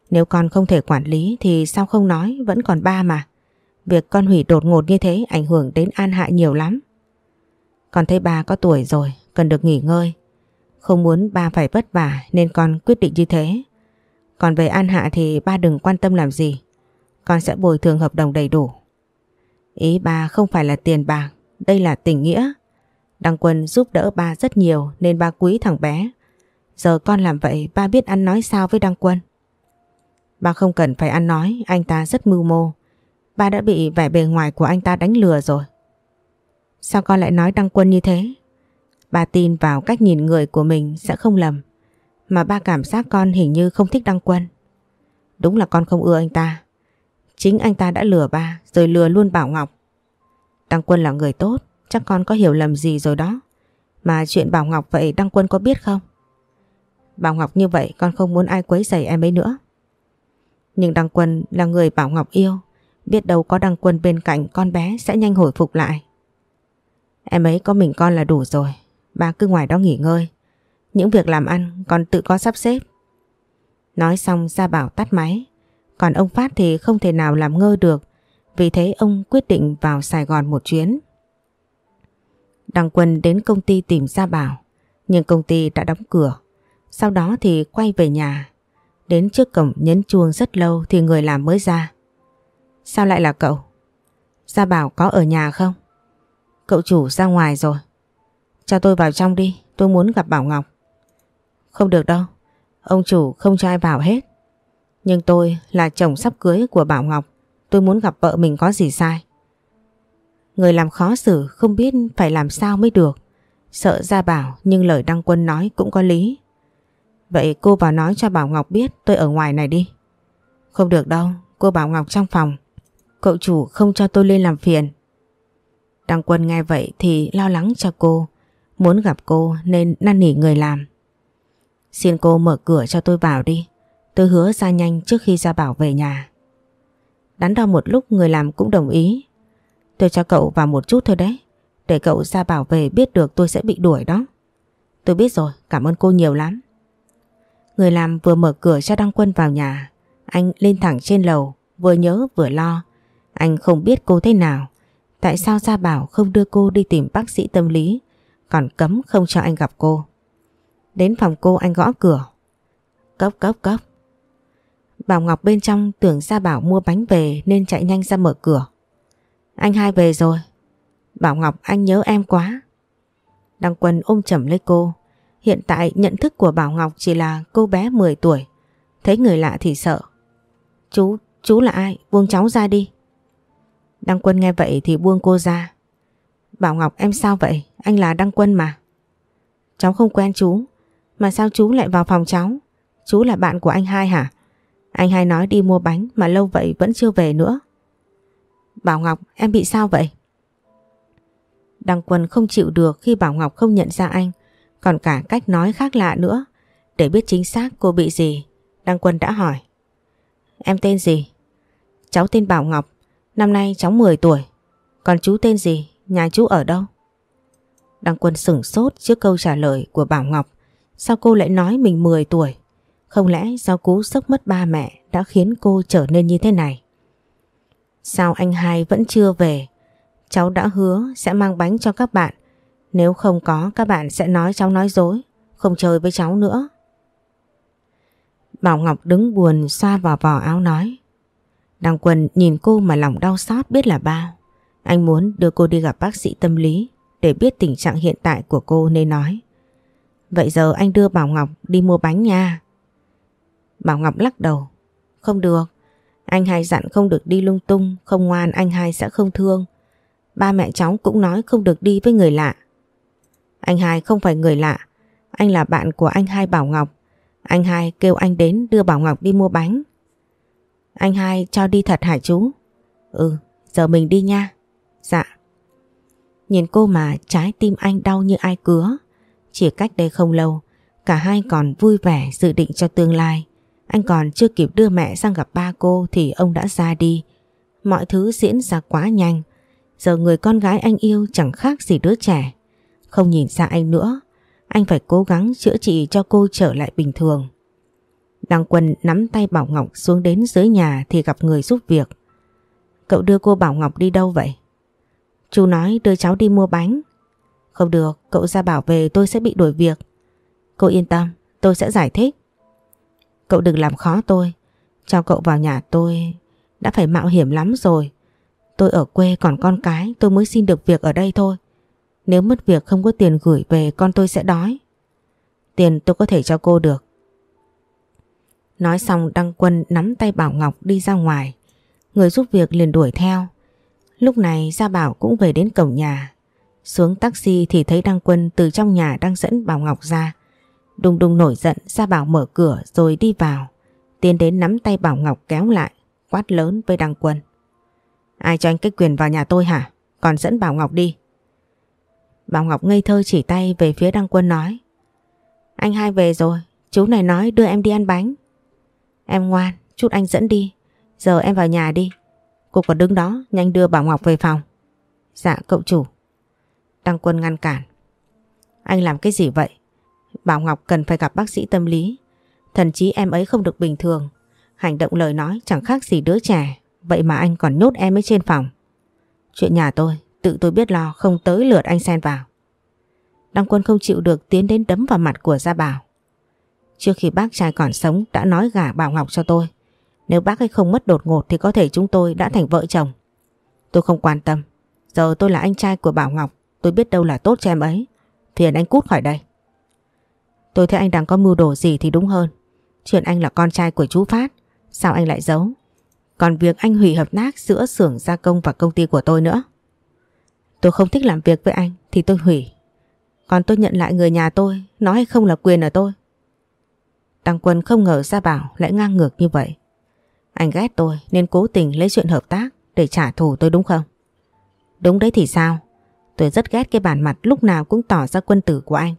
[SPEAKER 1] Nếu con không thể quản lý thì sao không nói vẫn còn ba mà. Việc con hủy đột ngột như thế ảnh hưởng đến An hại nhiều lắm. Con thấy ba có tuổi rồi, cần được nghỉ ngơi. Không muốn ba phải vất vả nên con quyết định như thế. Còn về An Hạ thì ba đừng quan tâm làm gì. Con sẽ bồi thường hợp đồng đầy đủ. Ý ba không phải là tiền bạc, đây là tình nghĩa. Đăng Quân giúp đỡ ba rất nhiều nên ba quý thằng bé. Giờ con làm vậy ba biết ăn nói sao với Đăng Quân. Ba không cần phải ăn nói, anh ta rất mưu mô. Ba đã bị vẻ bề ngoài của anh ta đánh lừa rồi. Sao con lại nói Đăng Quân như thế? Ba tin vào cách nhìn người của mình sẽ không lầm. Mà ba cảm giác con hình như không thích Đăng Quân. Đúng là con không ưa anh ta. Chính anh ta đã lừa ba rồi lừa luôn Bảo Ngọc. Đăng Quân là người tốt, chắc con có hiểu lầm gì rồi đó. Mà chuyện Bảo Ngọc vậy Đăng Quân có biết không? Bảo Ngọc như vậy con không muốn ai quấy rầy em ấy nữa. Nhưng Đăng Quân là người Bảo Ngọc yêu, biết đâu có Đăng Quân bên cạnh con bé sẽ nhanh hồi phục lại. Em ấy có mình con là đủ rồi, ba cứ ngoài đó nghỉ ngơi. Những việc làm ăn còn tự có sắp xếp. Nói xong gia bảo tắt máy, còn ông Phát thì không thể nào làm ngơ được, vì thế ông quyết định vào Sài Gòn một chuyến. Đăng Quân đến công ty tìm Gia Bảo, nhưng công ty đã đóng cửa. Sau đó thì quay về nhà. Đến trước cổng nhấn chuông rất lâu thì người làm mới ra. Sao lại là cậu? Gia Bảo có ở nhà không? Cậu chủ ra ngoài rồi. Cho tôi vào trong đi, tôi muốn gặp Bảo Ngọc. Không được đâu, ông chủ không cho ai vào hết. Nhưng tôi là chồng sắp cưới của Bảo Ngọc, tôi muốn gặp vợ mình có gì sai. Người làm khó xử không biết phải làm sao mới được. Sợ ra bảo nhưng lời Đăng Quân nói cũng có lý. Vậy cô vào nói cho Bảo Ngọc biết tôi ở ngoài này đi. Không được đâu, cô Bảo Ngọc trong phòng. Cậu chủ không cho tôi lên làm phiền. Đăng Quân nghe vậy thì lo lắng cho cô. Muốn gặp cô nên năn nỉ người làm. Xin cô mở cửa cho tôi vào đi. Tôi hứa ra nhanh trước khi ra bảo về nhà. Đắn đo một lúc người làm cũng đồng ý. Tôi cho cậu vào một chút thôi đấy. Để cậu ra bảo về biết được tôi sẽ bị đuổi đó. Tôi biết rồi, cảm ơn cô nhiều lắm. Người làm vừa mở cửa cho Đăng Quân vào nhà. Anh lên thẳng trên lầu, vừa nhớ vừa lo. Anh không biết cô thế nào. Tại sao Gia Bảo không đưa cô đi tìm bác sĩ tâm lý, còn cấm không cho anh gặp cô. Đến phòng cô anh gõ cửa. Cốc cốc cốc. Bảo Ngọc bên trong tưởng Gia Bảo mua bánh về nên chạy nhanh ra mở cửa. Anh hai về rồi. Bảo Ngọc anh nhớ em quá. Đăng Quân ôm chầm lấy cô. Hiện tại nhận thức của Bảo Ngọc chỉ là cô bé 10 tuổi. Thấy người lạ thì sợ. Chú, chú là ai? Buông cháu ra đi. Đăng Quân nghe vậy thì buông cô ra. Bảo Ngọc em sao vậy? Anh là Đăng Quân mà. Cháu không quen chú. Mà sao chú lại vào phòng cháu? Chú là bạn của anh hai hả? Anh hai nói đi mua bánh mà lâu vậy vẫn chưa về nữa. Bảo Ngọc em bị sao vậy? Đăng Quân không chịu được khi Bảo Ngọc không nhận ra anh, còn cả cách nói khác lạ nữa. Để biết chính xác cô bị gì, Đăng Quân đã hỏi. Em tên gì? Cháu tên Bảo Ngọc, năm nay cháu 10 tuổi. Còn chú tên gì? Nhà chú ở đâu? Đăng Quân sửng sốt trước câu trả lời của Bảo Ngọc. Sao cô lại nói mình 10 tuổi? Không lẽ do cú sốc mất ba mẹ đã khiến cô trở nên như thế này? Sao anh hai vẫn chưa về? Cháu đã hứa sẽ mang bánh cho các bạn. Nếu không có các bạn sẽ nói cháu nói dối, không chơi với cháu nữa. Bảo Ngọc đứng buồn xoa vào vỏ áo nói. Đăng Quân nhìn cô mà lòng đau xót biết là bao. Anh muốn đưa cô đi gặp bác sĩ tâm lý để biết tình trạng hiện tại của cô nên nói. Vậy giờ anh đưa Bảo Ngọc đi mua bánh nha. Bảo Ngọc lắc đầu. Không được. Anh hai dặn không được đi lung tung, không ngoan anh hai sẽ không thương. Ba mẹ cháu cũng nói không được đi với người lạ. Anh hai không phải người lạ, anh là bạn của anh hai Bảo Ngọc. Anh hai kêu anh đến đưa Bảo Ngọc đi mua bánh. Anh hai cho đi thật hả chú? Ừ, giờ mình đi nha. Dạ. Nhìn cô mà trái tim anh đau như ai cứa. Chỉ cách đây không lâu, cả hai còn vui vẻ dự định cho tương lai. Anh còn chưa kịp đưa mẹ sang gặp ba cô thì ông đã ra đi. Mọi thứ diễn ra quá nhanh. Giờ người con gái anh yêu chẳng khác gì đứa trẻ. Không nhìn xa anh nữa, anh phải cố gắng chữa trị cho cô trở lại bình thường. Đăng Quân nắm tay Bảo Ngọc xuống đến dưới nhà thì gặp người giúp việc. Cậu đưa cô Bảo Ngọc đi đâu vậy? Chú nói đưa cháu đi mua bánh. Không được, cậu ra bảo về tôi sẽ bị đuổi việc. Cô yên tâm, tôi sẽ giải thích. Cậu đừng làm khó tôi. Cho cậu vào nhà tôi đã phải mạo hiểm lắm rồi. Tôi ở quê còn con cái tôi mới xin được việc ở đây thôi. Nếu mất việc không có tiền gửi về con tôi sẽ đói. Tiền tôi có thể cho cô được. Nói xong Đăng Quân nắm tay Bảo Ngọc đi ra ngoài. Người giúp việc liền đuổi theo. Lúc này Gia Bảo cũng về đến cổng nhà. Xuống taxi thì thấy Đăng Quân từ trong nhà đang dẫn Bảo Ngọc ra. Đùng đùng nổi giận Gia Bảo mở cửa rồi đi vào. Tiến đến nắm tay Bảo Ngọc kéo lại, quát lớn với Đăng Quân. Ai cho anh cái quyền vào nhà tôi hả? còn dẫn Bảo Ngọc đi. Bảo Ngọc ngây thơ chỉ tay về phía Đăng Quân nói. Anh hai về rồi, chú này nói đưa em đi ăn bánh. Em ngoan, chút anh dẫn đi, giờ em vào nhà đi. Cô còn đứng đó, nhanh đưa Bảo Ngọc về phòng. Dạ cậu chủ. Đăng Quân ngăn cản. Anh làm cái gì vậy? Bảo Ngọc cần phải gặp bác sĩ tâm lý. Thần chí em ấy không được bình thường. Hành động lời nói chẳng khác gì đứa trẻ. Vậy mà anh còn nhốt em ấy trên phòng. Chuyện nhà tôi, tự tôi biết lo không tới lượt anh xen vào. Đăng quân không chịu được tiến đến đấm vào mặt của Gia Bảo. Trước khi bác trai còn sống đã nói gả Bảo Ngọc cho tôi. Nếu bác ấy không mất đột ngột thì có thể chúng tôi đã thành vợ chồng. Tôi không quan tâm. Giờ tôi là anh trai của Bảo Ngọc. Tôi biết đâu là tốt cho em ấy. Phiền anh cút khỏi đây. Tôi thấy anh đang có mưu đồ gì thì đúng hơn. Chuyện anh là con trai của chú Phát. Sao anh lại giấu? Còn việc anh hủy hợp tác giữa xưởng gia công và công ty của tôi nữa. Tôi không thích làm việc với anh thì tôi hủy. Còn tôi nhận lại người nhà tôi, nói hay không là quyền ở tôi. Tăng Quân không ngờ Gia Bảo lại ngang ngược như vậy. Anh ghét tôi nên cố tình lấy chuyện hợp tác để trả thù tôi đúng không? Đúng đấy thì sao? Tôi rất ghét cái bản mặt lúc nào cũng tỏ ra quân tử của anh.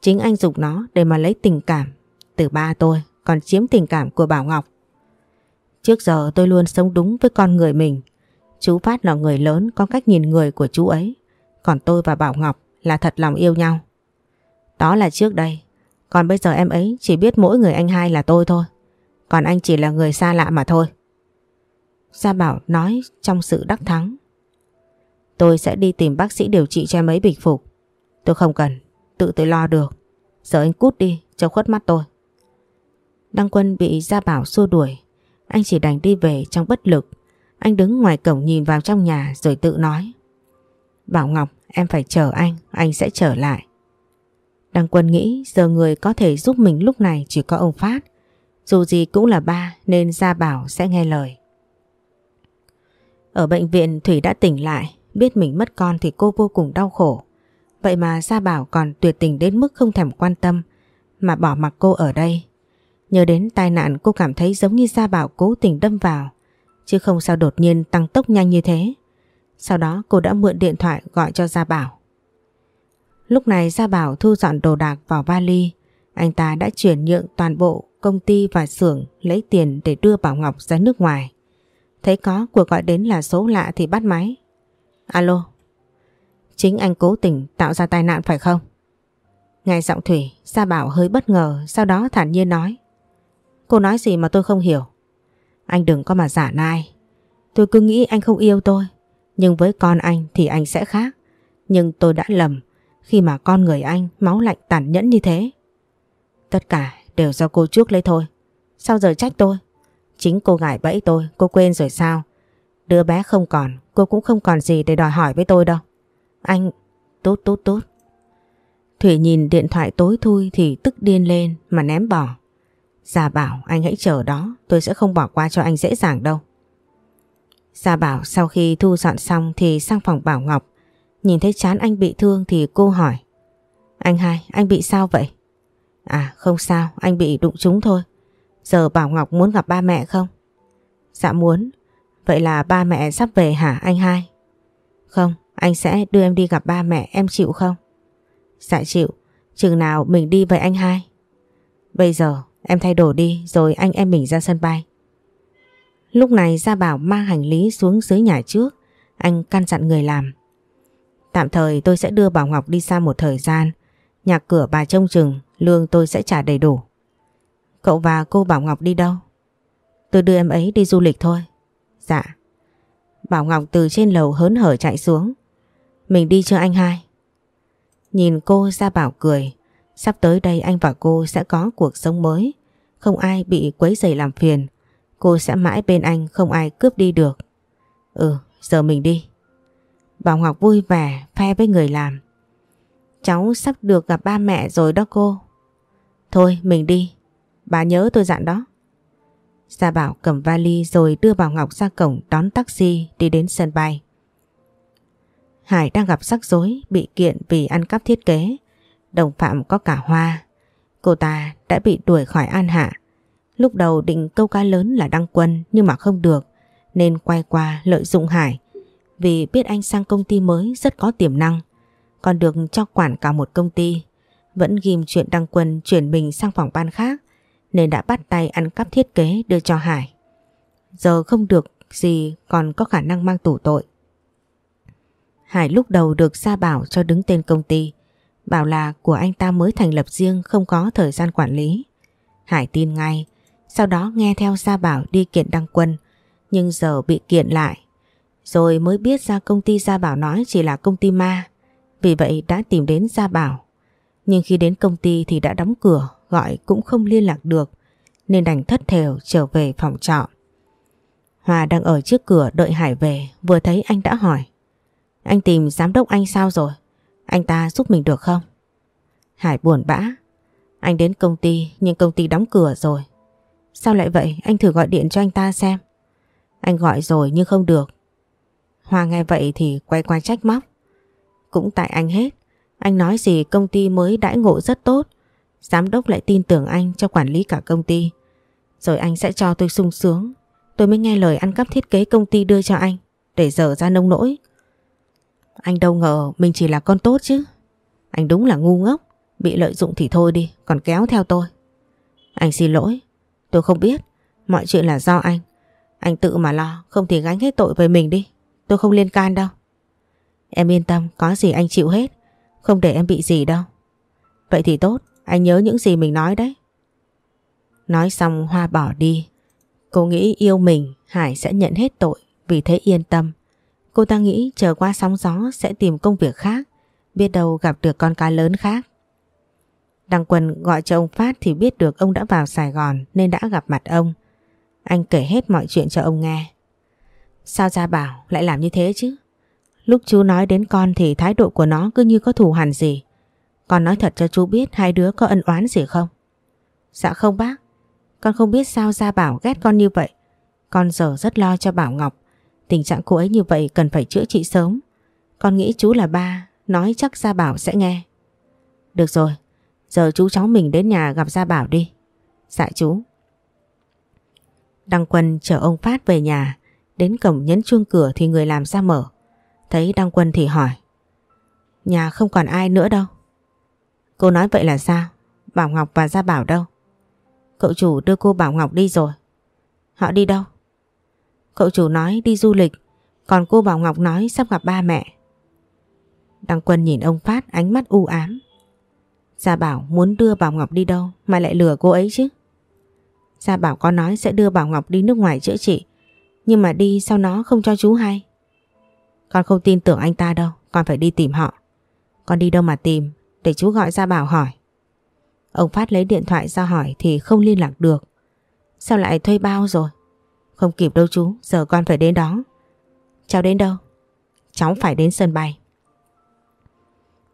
[SPEAKER 1] Chính anh dùng nó để mà lấy tình cảm từ ba tôi, còn chiếm tình cảm của Bảo Ngọc. Trước giờ tôi luôn sống đúng với con người mình. Chú Phát là người lớn, có cách nhìn người của chú ấy. Còn tôi và Bảo Ngọc là thật lòng yêu nhau. Đó là trước đây. Còn bây giờ em ấy chỉ biết mỗi người anh hai là tôi thôi. Còn anh chỉ là người xa lạ mà thôi. Gia Bảo nói trong sự đắc thắng. Tôi sẽ đi tìm bác sĩ điều trị cho em ấy bình phục. Tôi không cần, tự tôi lo được. Giờ anh cút đi, cho khuất mắt tôi. Đăng Quân bị Gia Bảo xua đuổi. Anh chỉ đành đi về trong bất lực. Anh đứng ngoài cổng nhìn vào trong nhà rồi tự nói. Bảo Ngọc, em phải chờ anh, anh sẽ trở lại. Đăng Quân nghĩ giờ người có thể giúp mình lúc này chỉ có ông Phát. Dù gì cũng là ba nên Gia Bảo sẽ nghe lời. Ở bệnh viện Thủy đã tỉnh lại, biết mình mất con thì cô vô cùng đau khổ. Vậy mà Gia Bảo còn tuyệt tình đến mức không thèm quan tâm mà bỏ mặc cô ở đây. Nhớ đến tai nạn cô cảm thấy giống như Gia Bảo cố tình đâm vào, chứ không sao đột nhiên tăng tốc nhanh như thế. Sau đó cô đã mượn điện thoại gọi cho Gia Bảo. Lúc này Gia Bảo thu dọn đồ đạc vào vali, anh ta đã chuyển nhượng toàn bộ công ty và xưởng lấy tiền để đưa Bảo Ngọc ra nước ngoài. Thấy có cuộc gọi đến là số lạ thì bắt máy. Alo, chính anh cố tình tạo ra tai nạn phải không? Nghe giọng Thủy, Sa Bảo hơi bất ngờ, sau đó thản nhiên nói. Cô nói gì mà tôi không hiểu. Anh đừng có mà giả nai. Tôi cứ nghĩ anh không yêu tôi, nhưng với con anh thì anh sẽ khác. Nhưng tôi đã lầm khi mà con người anh máu lạnh tàn nhẫn như thế. Tất cả đều do cô trước lấy thôi. Sao giờ trách tôi? Chính cô gãi bẫy tôi, cô quên rồi sao? Đứa bé không còn, cô cũng không còn gì để đòi hỏi với tôi đâu. Anh... Tốt tốt tốt. Thủy nhìn điện thoại tối thui thì tức điên lên mà ném bỏ. Gia bảo anh hãy chờ đó, tôi sẽ không bỏ qua cho anh dễ dàng đâu. Gia bảo sau khi thu dọn xong thì sang phòng Bảo Ngọc. Nhìn thấy chán anh bị thương thì cô hỏi. Anh hai, anh bị sao vậy? À không sao, anh bị đụng trúng thôi. Giờ Bảo Ngọc muốn gặp ba mẹ không? Dạ muốn. Vậy là ba mẹ sắp về hả anh hai? Không, anh sẽ đưa em đi gặp ba mẹ, em chịu không? Dạ chịu, chừng nào mình đi với anh hai? Bây giờ em thay đồ đi rồi anh em mình ra sân bay. Lúc này Gia Bảo mang hành lý xuống dưới nhà trước, anh căn dặn người làm. Tạm thời tôi sẽ đưa Bảo Ngọc đi xa một thời gian, nhà cửa bà trông chừng, lương tôi sẽ trả đầy đủ. Cậu và cô Bảo Ngọc đi đâu? Tôi đưa em ấy đi du lịch thôi. Dạ. Bảo Ngọc từ trên lầu hớn hở chạy xuống. Mình đi chưa anh hai? Nhìn cô Ra Bảo cười, sắp tới đây anh và cô sẽ có cuộc sống mới, không ai bị quấy rầy làm phiền. Cô sẽ mãi bên anh không ai cướp đi được. Ừ, giờ mình đi. Bảo Ngọc vui vẻ phe với người làm. Cháu sắp được gặp ba mẹ rồi đó cô. Thôi mình đi, bà nhớ tôi dặn đó. Gia Bảo cầm vali rồi đưa Bảo Ngọc ra cổng đón taxi đi đến sân bay. Hải đang gặp rắc rối bị kiện vì ăn cắp thiết kế. Đồng phạm có cả Hoa. Cô ta đã bị đuổi khỏi An Hạ. Lúc đầu định câu cá lớn là đăng quân nhưng mà không được nên quay qua lợi dụng Hải vì biết anh sang công ty mới rất có tiềm năng, còn được cho quản cả một công ty. Vẫn ghim chuyện đăng quân chuyển mình sang phòng ban khác nên đã bắt tay ăn cắp thiết kế đưa cho Hải. Giờ không được gì còn có khả năng mang tủ tội. Hải lúc đầu được Gia Bảo cho đứng tên công ty, bảo là của anh ta mới thành lập riêng không có thời gian quản lý. Hải tin ngay, sau đó nghe theo Gia Bảo đi kiện đăng quân, nhưng giờ bị kiện lại. Rồi mới biết ra công ty Gia Bảo nói chỉ là công ty ma, vì vậy đã tìm đến Gia Bảo. Nhưng khi đến công ty thì đã đóng cửa, gọi cũng không liên lạc được, nên đành thất thểu trở về phòng trọ. Hòa đang ở trước cửa đợi Hải về, vừa thấy anh đã hỏi. Anh tìm giám đốc anh sao rồi? Anh ta giúp mình được không? Hải buồn bã. Anh đến công ty nhưng công ty đóng cửa rồi. Sao lại vậy? Anh thử gọi điện cho anh ta xem. Anh gọi rồi nhưng không được. Hoa nghe vậy thì quay qua trách móc. Cũng tại anh hết. Anh nói gì công ty mới đãi ngộ rất tốt. Giám đốc lại tin tưởng anh cho quản lý cả công ty. Rồi anh sẽ cho tôi sung sướng. Tôi mới nghe lời ăn cắp thiết kế công ty đưa cho anh. Để dở ra nông nỗi. Anh đâu ngờ mình chỉ là con tốt chứ. Anh đúng là ngu ngốc. Bị lợi dụng thì thôi đi, còn kéo theo tôi. Anh xin lỗi. Tôi không biết. Mọi chuyện là do anh. Anh tự mà lo, không thì gánh hết tội về mình đi. Tôi không liên can đâu. Em yên tâm, có gì anh chịu hết. Không để em bị gì đâu. Vậy thì tốt, anh nhớ những gì mình nói đấy. Nói xong Hoa bỏ đi. Cô nghĩ yêu mình, Hải sẽ nhận hết tội, vì thế yên tâm. Cô ta nghĩ chờ qua sóng gió sẽ tìm công việc khác, biết đâu gặp được con cá lớn khác. Đăng Quân gọi cho ông Phát thì biết được ông đã vào Sài Gòn nên đã gặp mặt ông. Anh kể hết mọi chuyện cho ông nghe. Sao Gia Bảo lại làm như thế chứ? Lúc chú nói đến con thì thái độ của nó cứ như có thù hằn gì. Con nói thật cho chú biết hai đứa có ân oán gì không? Dạ không bác. Con không biết sao Gia Bảo ghét con như vậy. Con giờ rất lo cho Bảo Ngọc. Tình trạng cô ấy như vậy cần phải chữa trị sớm. Con nghĩ chú là ba, nói chắc Gia Bảo sẽ nghe. Được rồi, giờ chú cháu mình đến nhà gặp Gia Bảo đi. Dạ chú. Đăng Quân chở ông Phát về nhà, đến cổng nhấn chuông cửa thì người làm ra mở. Thấy Đăng Quân thì hỏi. Nhà không còn ai nữa đâu. Cô nói vậy là sao? Bảo Ngọc và Gia Bảo đâu? Cậu chủ đưa cô Bảo Ngọc đi rồi. Họ đi đâu? Cậu chủ nói đi du lịch, còn cô Bảo Ngọc nói sắp gặp ba mẹ. Đăng Quân nhìn ông Phát ánh mắt u ám. Gia Bảo muốn đưa Bảo Ngọc đi đâu mà lại lừa cô ấy chứ? Gia Bảo có nói sẽ đưa Bảo Ngọc đi nước ngoài chữa trị, nhưng mà đi sau nó không cho chú hay. Con không tin tưởng anh ta đâu, con phải đi tìm họ. Con đi đâu mà tìm, để chú gọi ra Bảo hỏi. Ông Phát lấy điện thoại ra hỏi thì không liên lạc được. Sao lại thuê bao rồi? Không kịp đâu chú, giờ con phải đến đó. Cháu đến đâu? Cháu phải đến sân bay.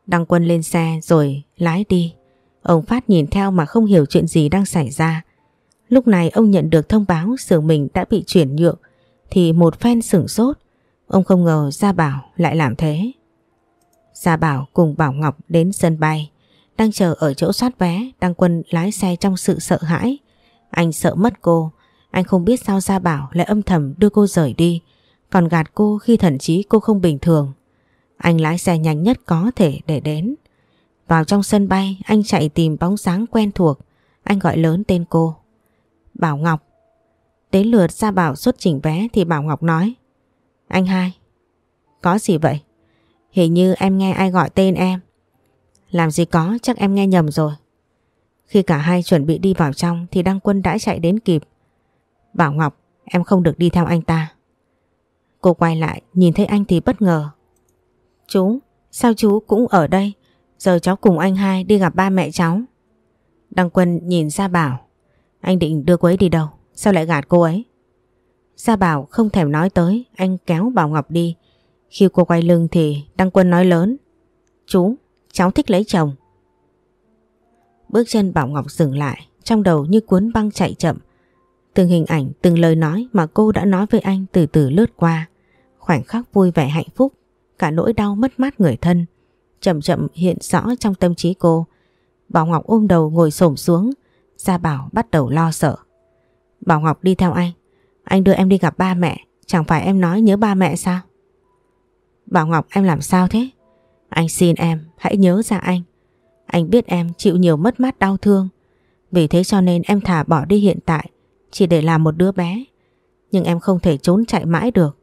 [SPEAKER 1] Đăng quân lên xe rồi lái đi. Ông Phát nhìn theo mà không hiểu chuyện gì đang xảy ra. Lúc này ông nhận được thông báo xưởng mình đã bị chuyển nhượng thì một phen sửng sốt. Ông không ngờ Gia Bảo lại làm thế. Gia Bảo cùng Bảo Ngọc đến sân bay. Đang chờ ở chỗ soát vé, Đăng Quân lái xe trong sự sợ hãi. Anh sợ mất cô. Anh không biết sao Gia Bảo lại âm thầm đưa cô rời đi. Còn gạt cô khi thậm chí cô không bình thường. Anh lái xe nhanh nhất có thể để đến. Vào trong sân bay, anh chạy tìm bóng sáng quen thuộc. Anh gọi lớn tên cô. Bảo Ngọc. Đến lượt Gia Bảo xuất chỉnh vé thì Bảo Ngọc nói. Anh hai. Có gì vậy? Hình như em nghe ai gọi tên em. Làm gì có, chắc em nghe nhầm rồi. Khi cả hai chuẩn bị đi vào trong thì Đăng Quân đã chạy đến kịp. Bảo Ngọc, em không được đi theo anh ta. Cô quay lại, nhìn thấy anh thì bất ngờ. Chú, sao chú cũng ở đây? Giờ cháu cùng anh hai đi gặp ba mẹ cháu. Đăng Quân nhìn ra bảo. Anh định đưa cô ấy đi đâu? Sao lại gạt cô ấy? Gia Bảo không thèm nói tới, anh kéo Bảo Ngọc đi. Khi cô quay lưng thì Đăng Quân nói lớn. Chú, cháu thích lấy chồng. Bước chân Bảo Ngọc dừng lại, trong đầu như cuốn băng chạy chậm. Từng hình ảnh, từng lời nói mà cô đã nói với anh từ từ lướt qua. Khoảnh khắc vui vẻ hạnh phúc, cả nỗi đau mất mát người thân. Chậm chậm hiện rõ trong tâm trí cô. Bảo Ngọc ôm đầu ngồi xổm xuống, Gia Bảo bắt đầu lo sợ. Bảo Ngọc đi theo anh. Anh đưa em đi gặp ba mẹ. Chẳng phải em nói nhớ ba mẹ sao? Bảo Ngọc em làm sao thế? Anh xin em, hãy nhớ ra anh. Anh biết em chịu nhiều mất mát đau thương. Vì thế cho nên em thả bỏ đi hiện tại, chỉ để làm một đứa bé. Nhưng em không thể trốn chạy mãi được.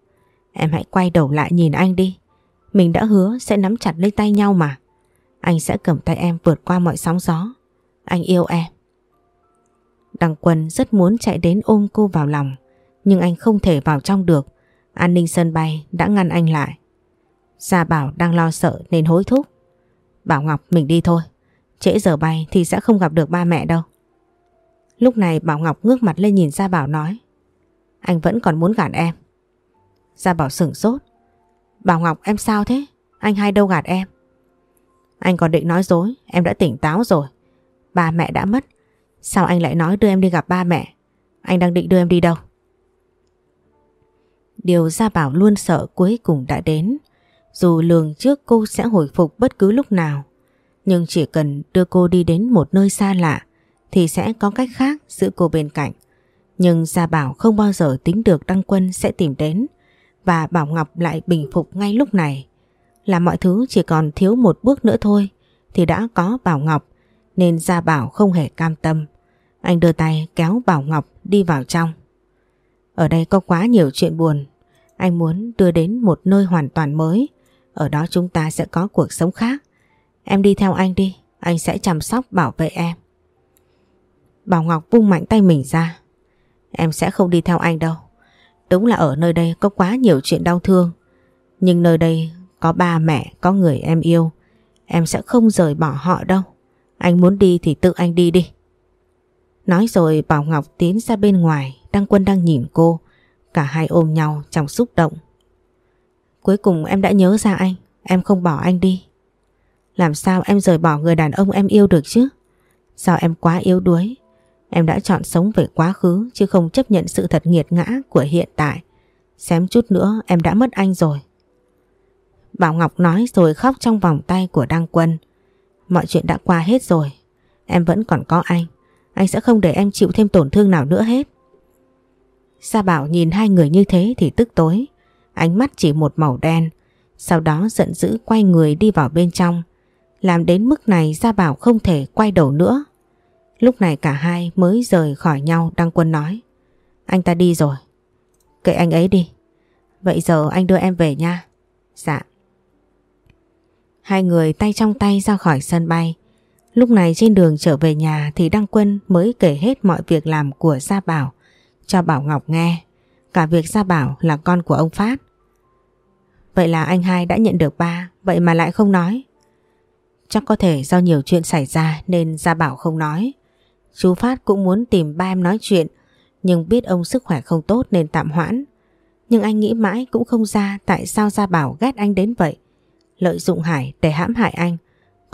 [SPEAKER 1] Em hãy quay đầu lại nhìn anh đi. Mình đã hứa sẽ nắm chặt lấy tay nhau mà. Anh sẽ cầm tay em vượt qua mọi sóng gió. Anh yêu em. Đằng Quân rất muốn chạy đến ôm cô vào lòng. Nhưng anh không thể vào trong được. An ninh sân bay đã ngăn anh lại. Gia Bảo đang lo sợ nên hối thúc. Bảo Ngọc mình đi thôi. Trễ giờ bay thì sẽ không gặp được ba mẹ đâu. Lúc này Bảo Ngọc ngước mặt lên nhìn Gia Bảo nói. Anh vẫn còn muốn gạt em. Gia Bảo sửng sốt. Bảo Ngọc em sao thế? Anh hay đâu gạt em? Anh còn định nói dối, em đã tỉnh táo rồi. Ba mẹ đã mất. Sao anh lại nói đưa em đi gặp ba mẹ? Anh đang định đưa em đi đâu? Điều Gia Bảo luôn sợ cuối cùng đã đến. Dù lường trước cô sẽ hồi phục bất cứ lúc nào. Nhưng chỉ cần đưa cô đi đến một nơi xa lạ thì sẽ có cách khác giữ cô bên cạnh. Nhưng Gia Bảo không bao giờ tính được Đăng Quân sẽ tìm đến và Bảo Ngọc lại bình phục ngay lúc này. Là mọi thứ chỉ còn thiếu một bước nữa thôi thì đã có Bảo Ngọc, nên Gia Bảo không hề cam tâm. Anh đưa tay kéo Bảo Ngọc đi vào trong. Ở đây có quá nhiều chuyện buồn. Anh muốn đưa đến một nơi hoàn toàn mới. Ở đó chúng ta sẽ có cuộc sống khác. Em đi theo anh đi. Anh sẽ chăm sóc bảo vệ em. Bảo Ngọc vung mạnh tay mình ra. Em sẽ không đi theo anh đâu. Đúng là ở nơi đây có quá nhiều chuyện đau thương. Nhưng nơi đây có ba mẹ, có người em yêu. Em sẽ không rời bỏ họ đâu. Anh muốn đi thì tự anh đi đi. Nói rồi Bảo Ngọc tiến ra bên ngoài, Đăng Quân đang nhìn cô. Cả hai ôm nhau trong xúc động. Cuối cùng em đã nhớ ra anh, em không bỏ anh đi. Làm sao em rời bỏ người đàn ông em yêu được chứ? Sao em quá yếu đuối? Em đã chọn sống về quá khứ chứ không chấp nhận sự thật nghiệt ngã của hiện tại. Xém chút nữa em đã mất anh rồi. Bảo Ngọc nói rồi khóc trong vòng tay của Đăng Quân. Mọi chuyện đã qua hết rồi. Em vẫn còn có anh. Anh sẽ không để em chịu thêm tổn thương nào nữa hết. Sa Bảo nhìn hai người như thế thì tức tối. Ánh mắt chỉ một màu đen. Sau đó giận dữ quay người đi vào bên trong. Làm đến mức này Gia Bảo không thể quay đầu nữa. Lúc này cả hai mới rời khỏi nhau, Đăng Quân nói. Anh ta đi rồi. Kệ anh ấy đi. Vậy giờ anh đưa em về nha. Dạ. Hai người tay trong tay ra khỏi sân bay. Lúc này trên đường trở về nhà thì Đăng Quân mới kể hết mọi việc làm của Gia Bảo cho Bảo Ngọc nghe. Cả việc Gia Bảo là con của ông Phát. Vậy là anh hai đã nhận được ba, vậy mà lại không nói. Chắc có thể do nhiều chuyện xảy ra nên Gia Bảo không nói. Chú Phát cũng muốn tìm ba em nói chuyện nhưng biết ông sức khỏe không tốt nên tạm hoãn. Nhưng anh nghĩ mãi cũng không ra tại sao Gia Bảo ghét anh đến vậy. Lợi dụng Hải để hãm hại anh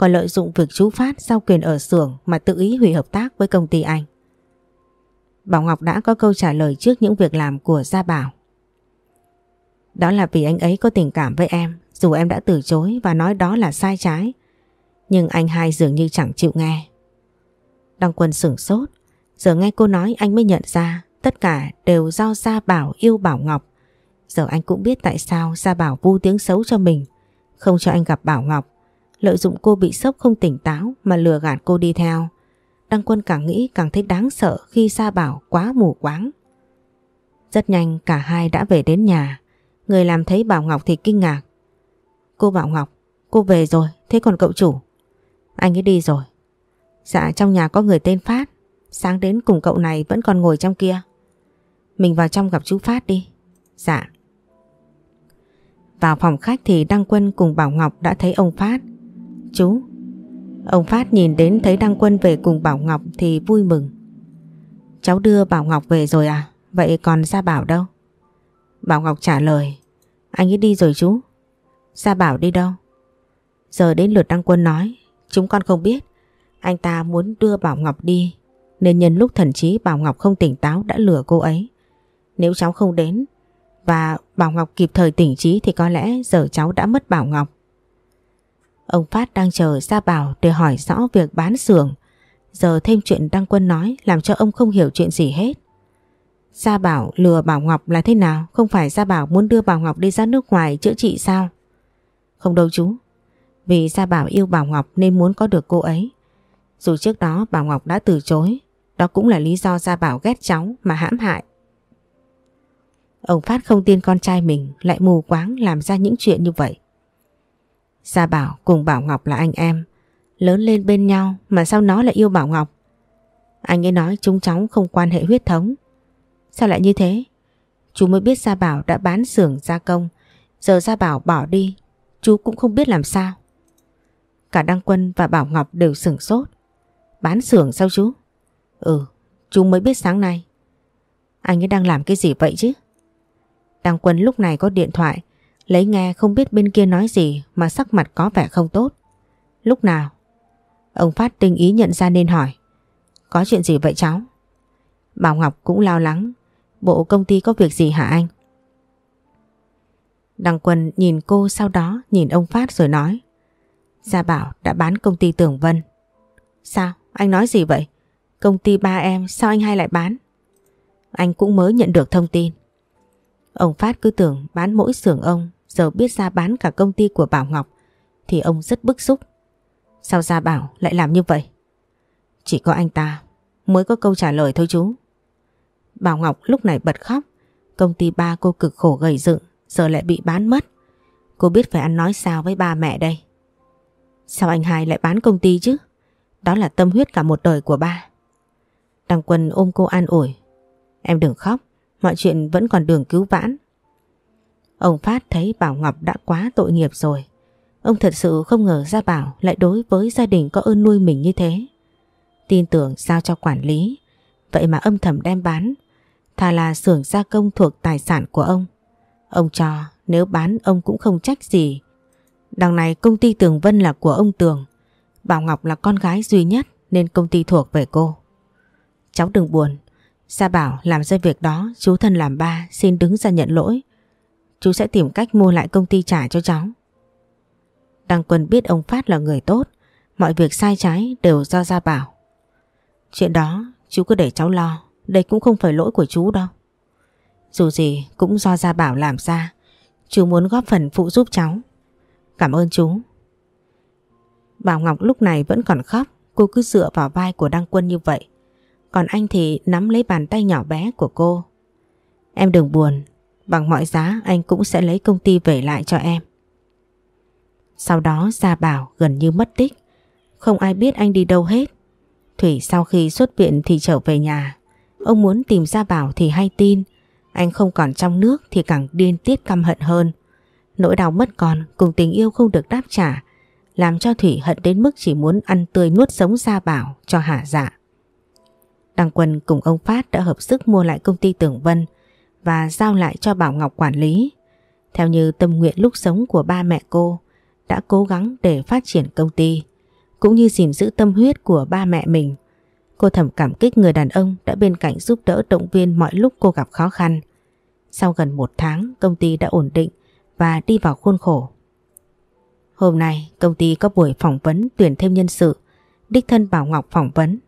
[SPEAKER 1] còn lợi dụng việc chú Phát giao quyền ở xưởng mà tự ý hủy hợp tác với công ty anh. Bảo Ngọc đã có câu trả lời trước những việc làm của Gia Bảo. Đó là vì anh ấy có tình cảm với em, dù em đã từ chối và nói đó là sai trái. Nhưng anh hai dường như chẳng chịu nghe. Đăng quân sửng sốt, giờ nghe cô nói anh mới nhận ra tất cả đều do Gia Bảo yêu Bảo Ngọc. Giờ anh cũng biết tại sao Gia Bảo vu tiếng xấu cho mình, không cho anh gặp Bảo Ngọc, lợi dụng cô bị sốc không tỉnh táo mà lừa gạt cô đi theo. Đăng quân càng nghĩ càng thấy đáng sợ khi Sa Bảo quá mù quáng. Rất nhanh cả hai đã về đến nhà. Người làm thấy Bảo Ngọc thì kinh ngạc. Cô Bảo Ngọc, cô về rồi, thế còn cậu chủ? Anh ấy đi rồi. Dạ trong nhà có người tên Phát. Sáng đến cùng cậu này vẫn còn ngồi trong kia. Mình vào trong gặp chú Phát đi. Dạ. Vào phòng khách thì Đăng Quân cùng Bảo Ngọc đã thấy ông Phát. Chú, Ông Phát nhìn đến thấy Đăng Quân về cùng Bảo Ngọc thì vui mừng. Cháu đưa Bảo Ngọc về rồi à? Vậy còn Gia Bảo đâu? Bảo Ngọc trả lời. Anh ấy đi rồi chú. Gia Bảo đi đâu? Giờ đến lượt Đăng Quân nói. Chúng con không biết. Anh ta muốn đưa Bảo Ngọc đi. Nên nhân lúc thần trí Bảo Ngọc không tỉnh táo đã lừa cô ấy. Nếu cháu không đến và Bảo Ngọc kịp thời tỉnh trí thì có lẽ giờ cháu đã mất Bảo Ngọc. Ông Phát đang chờ Gia Bảo để hỏi rõ việc bán xưởng. Giờ thêm chuyện Đăng Quân nói làm cho ông không hiểu chuyện gì hết. Gia Bảo lừa Bảo Ngọc là thế nào? Không phải Gia Bảo muốn đưa Bảo Ngọc đi ra nước ngoài chữa trị sao? Không đâu chú. Vì Gia Bảo yêu Bảo Ngọc nên muốn có được cô ấy. Dù trước đó Bảo Ngọc đã từ chối, đó cũng là lý do Gia Bảo ghét cháu mà hãm hại. Ông Phát không tin con trai mình lại mù quáng làm ra những chuyện như vậy. Gia Bảo cùng Bảo Ngọc là anh em, lớn lên bên nhau mà sao nó lại yêu Bảo Ngọc? Anh ấy nói chúng cháu không quan hệ huyết thống. Sao lại như thế? Chú mới biết Gia Bảo đã bán xưởng gia công, giờ Gia Bảo bỏ đi, chú cũng không biết làm sao. Cả Đăng Quân và Bảo Ngọc đều sửng sốt. Bán xưởng sao chú? Ừ, chú mới biết sáng nay. Anh ấy đang làm cái gì vậy chứ? Đăng Quân lúc này có điện thoại, lấy nghe không biết bên kia nói gì mà sắc mặt có vẻ không tốt. Lúc nào? Ông Phát tinh ý nhận ra nên hỏi. Có chuyện gì vậy cháu? Bảo Ngọc cũng lo lắng. Bộ công ty có việc gì hả anh? Đăng Quân nhìn cô sau đó nhìn ông Phát rồi nói. Gia Bảo đã bán công ty Tường Vân. Sao? Anh nói gì vậy? Công ty ba em sao anh hai lại bán? Anh cũng mới nhận được thông tin. Ông Phát cứ tưởng bán mỗi xưởng ông giờ biết ra bán cả công ty của Bảo Ngọc thì ông rất bức xúc. Sao Gia Bảo lại làm như vậy? Chỉ có anh ta mới có câu trả lời thôi chú. Bảo Ngọc lúc này bật khóc. Công ty ba cô cực khổ gầy dựng giờ lại bị bán mất. Cô biết phải ăn nói sao với ba mẹ đây. Sao anh hai lại bán công ty chứ? Đó là tâm huyết cả một đời của ba. Đăng Quân ôm cô an ủi. Em đừng khóc, mọi chuyện vẫn còn đường cứu vãn. Ông Phát thấy Bảo Ngọc đã quá tội nghiệp rồi. Ông thật sự không ngờ Gia Bảo lại đối với gia đình có ơn nuôi mình như thế. Tin tưởng giao cho quản lý, vậy mà âm thầm đem bán. Thà là xưởng gia công thuộc tài sản của ông. Ông cho nếu bán ông cũng không trách gì. Đằng này công ty Tường Vân là của ông Tường. Bảo Ngọc là con gái duy nhất nên công ty thuộc về cô. Cháu đừng buồn. Gia Bảo làm ra việc đó chú thân làm ba xin đứng ra nhận lỗi. Chú sẽ tìm cách mua lại công ty trả cho cháu. Đăng Quân biết ông Phát là người tốt, mọi việc sai trái đều do Gia Bảo. Chuyện đó chú cứ để cháu lo, đây cũng không phải lỗi của chú đâu. Dù gì cũng do Gia Bảo làm ra, chú muốn góp phần phụ giúp cháu. Cảm ơn chú. Bảo Ngọc lúc này vẫn còn khóc, cô cứ dựa vào vai của Đăng Quân như vậy. Còn anh thì nắm lấy bàn tay nhỏ bé của cô. Em đừng buồn, bằng mọi giá, anh cũng sẽ lấy công ty về lại cho em. Sau đó, Gia Bảo gần như mất tích. Không ai biết anh đi đâu hết. Thủy sau khi xuất viện thì trở về nhà. Ông muốn tìm Gia Bảo thì hay tin. Anh không còn trong nước thì càng điên tiết căm hận hơn. Nỗi đau mất con cùng tình yêu không được đáp trả, làm cho Thủy hận đến mức chỉ muốn ăn tươi nuốt sống Gia Bảo cho hả dạ. Đăng Quân cùng ông Phát đã hợp sức mua lại công ty Tưởng Vân và giao lại cho Bảo Ngọc quản lý. Theo như tâm nguyện lúc sống của ba mẹ cô, đã cố gắng để phát triển công ty, cũng như gìn giữ tâm huyết của ba mẹ mình. Cô thầm cảm kích người đàn ông đã bên cạnh giúp đỡ động viên mọi lúc cô gặp khó khăn. Sau gần một tháng, công ty đã ổn định và đi vào khuôn khổ. Hôm nay, công ty có buổi phỏng vấn tuyển thêm nhân sự, đích thân Bảo Ngọc phỏng vấn.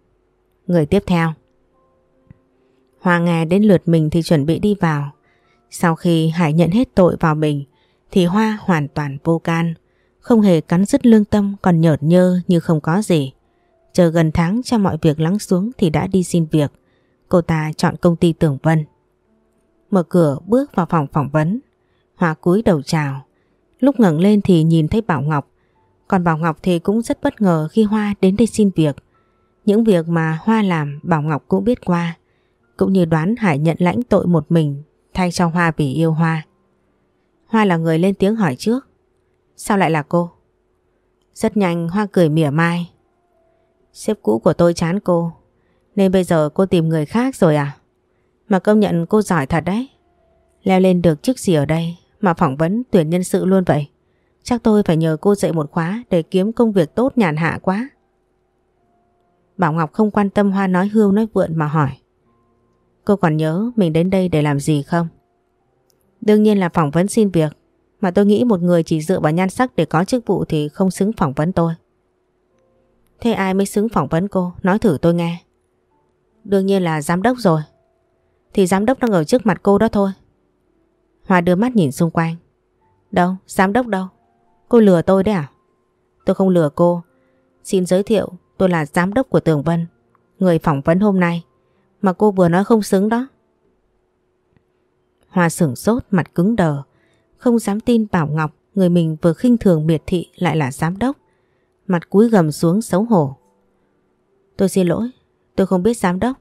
[SPEAKER 1] Người tiếp theo. Hoa nghe đến lượt mình thì chuẩn bị đi vào. Sau khi Hải nhận hết tội vào mình, thì Hoa hoàn toàn vô can. Không hề cắn dứt lương tâm còn nhợt nhơ như không có gì. Chờ gần tháng cho mọi việc lắng xuống thì đã đi xin việc. Cô ta chọn công ty Tưởng Vân. Mở cửa bước vào phòng phỏng vấn. Hoa cúi đầu chào. Lúc ngẩng lên thì nhìn thấy Bảo Ngọc. Còn Bảo Ngọc thì cũng rất bất ngờ khi Hoa đến đây xin việc. Những việc mà Hoa làm Bảo Ngọc cũng biết qua. Cũng như đoán Hải nhận lãnh tội một mình, thay cho Hoa vì yêu Hoa. Hoa là người lên tiếng hỏi trước. Sao lại là cô? Rất nhanh Hoa cười mỉa mai. Sếp cũ của tôi chán cô. Nên bây giờ cô tìm người khác rồi à? Mà công nhận cô giỏi thật đấy. Leo lên được chức gì ở đây mà phỏng vấn tuyển nhân sự luôn vậy. Chắc tôi phải nhờ cô dạy một khóa để kiếm công việc tốt nhàn hạ quá. Bảo Ngọc không quan tâm Hoa nói hưu nói vượn mà hỏi. Cô còn nhớ mình đến đây để làm gì không? Đương nhiên là phỏng vấn xin việc. Mà tôi nghĩ một người chỉ dựa vào nhan sắc để có chức vụ thì không xứng phỏng vấn tôi. Thế ai mới xứng phỏng vấn cô? Nói thử tôi nghe. Đương nhiên là giám đốc rồi. Thì giám đốc đang ở trước mặt cô đó thôi. hòa đưa mắt nhìn xung quanh. Đâu? Giám đốc đâu? Cô lừa tôi đấy à? Tôi không lừa cô. Xin giới thiệu, tôi là giám đốc của Tường Vân. Người phỏng vấn hôm nay. Mà cô vừa nói không xứng đó. Hoa sửng sốt mặt cứng đờ. Không dám tin Bảo Ngọc người mình vừa khinh thường miệt thị lại là giám đốc. Mặt cúi gầm xuống xấu hổ. Tôi xin lỗi. Tôi không biết giám đốc.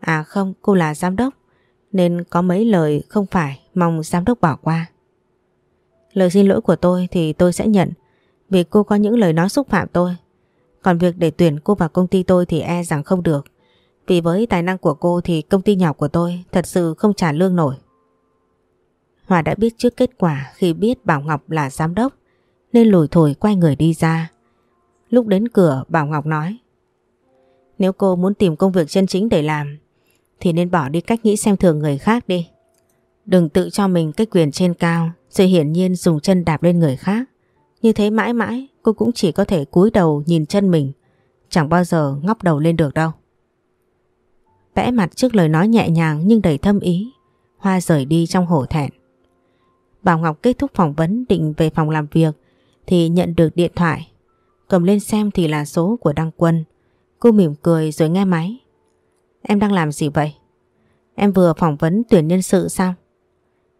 [SPEAKER 1] À không, cô là giám đốc. Nên có mấy lời không phải mong giám đốc bỏ qua. Lời xin lỗi của tôi thì tôi sẽ nhận vì cô có những lời nói xúc phạm tôi. Còn việc để tuyển cô vào công ty tôi thì e rằng không được. Vì với tài năng của cô thì công ty nhỏ của tôi thật sự không trả lương nổi. Hòa đã biết trước kết quả khi biết Bảo Ngọc là giám đốc, nên lùi thổi quay người đi ra. Lúc đến cửa, Bảo Ngọc nói, Nếu cô muốn tìm công việc chân chính để làm, thì nên bỏ đi cách nghĩ xem thường người khác đi. Đừng tự cho mình cái quyền trên cao rồi hiển nhiên dùng chân đạp lên người khác. Như thế mãi mãi, cô cũng chỉ có thể cúi đầu nhìn chân mình. Chẳng bao giờ ngóc đầu lên được đâu. Vẽ mặt trước lời nói nhẹ nhàng nhưng đầy thâm ý. Hoa rời đi trong hổ thẹn. Bảo Ngọc kết thúc phỏng vấn định về phòng làm việc thì nhận được điện thoại. Cầm lên xem thì là số của Đăng Quân. Cô mỉm cười rồi nghe máy. Em đang làm gì vậy? Em vừa phỏng vấn tuyển nhân sự sao?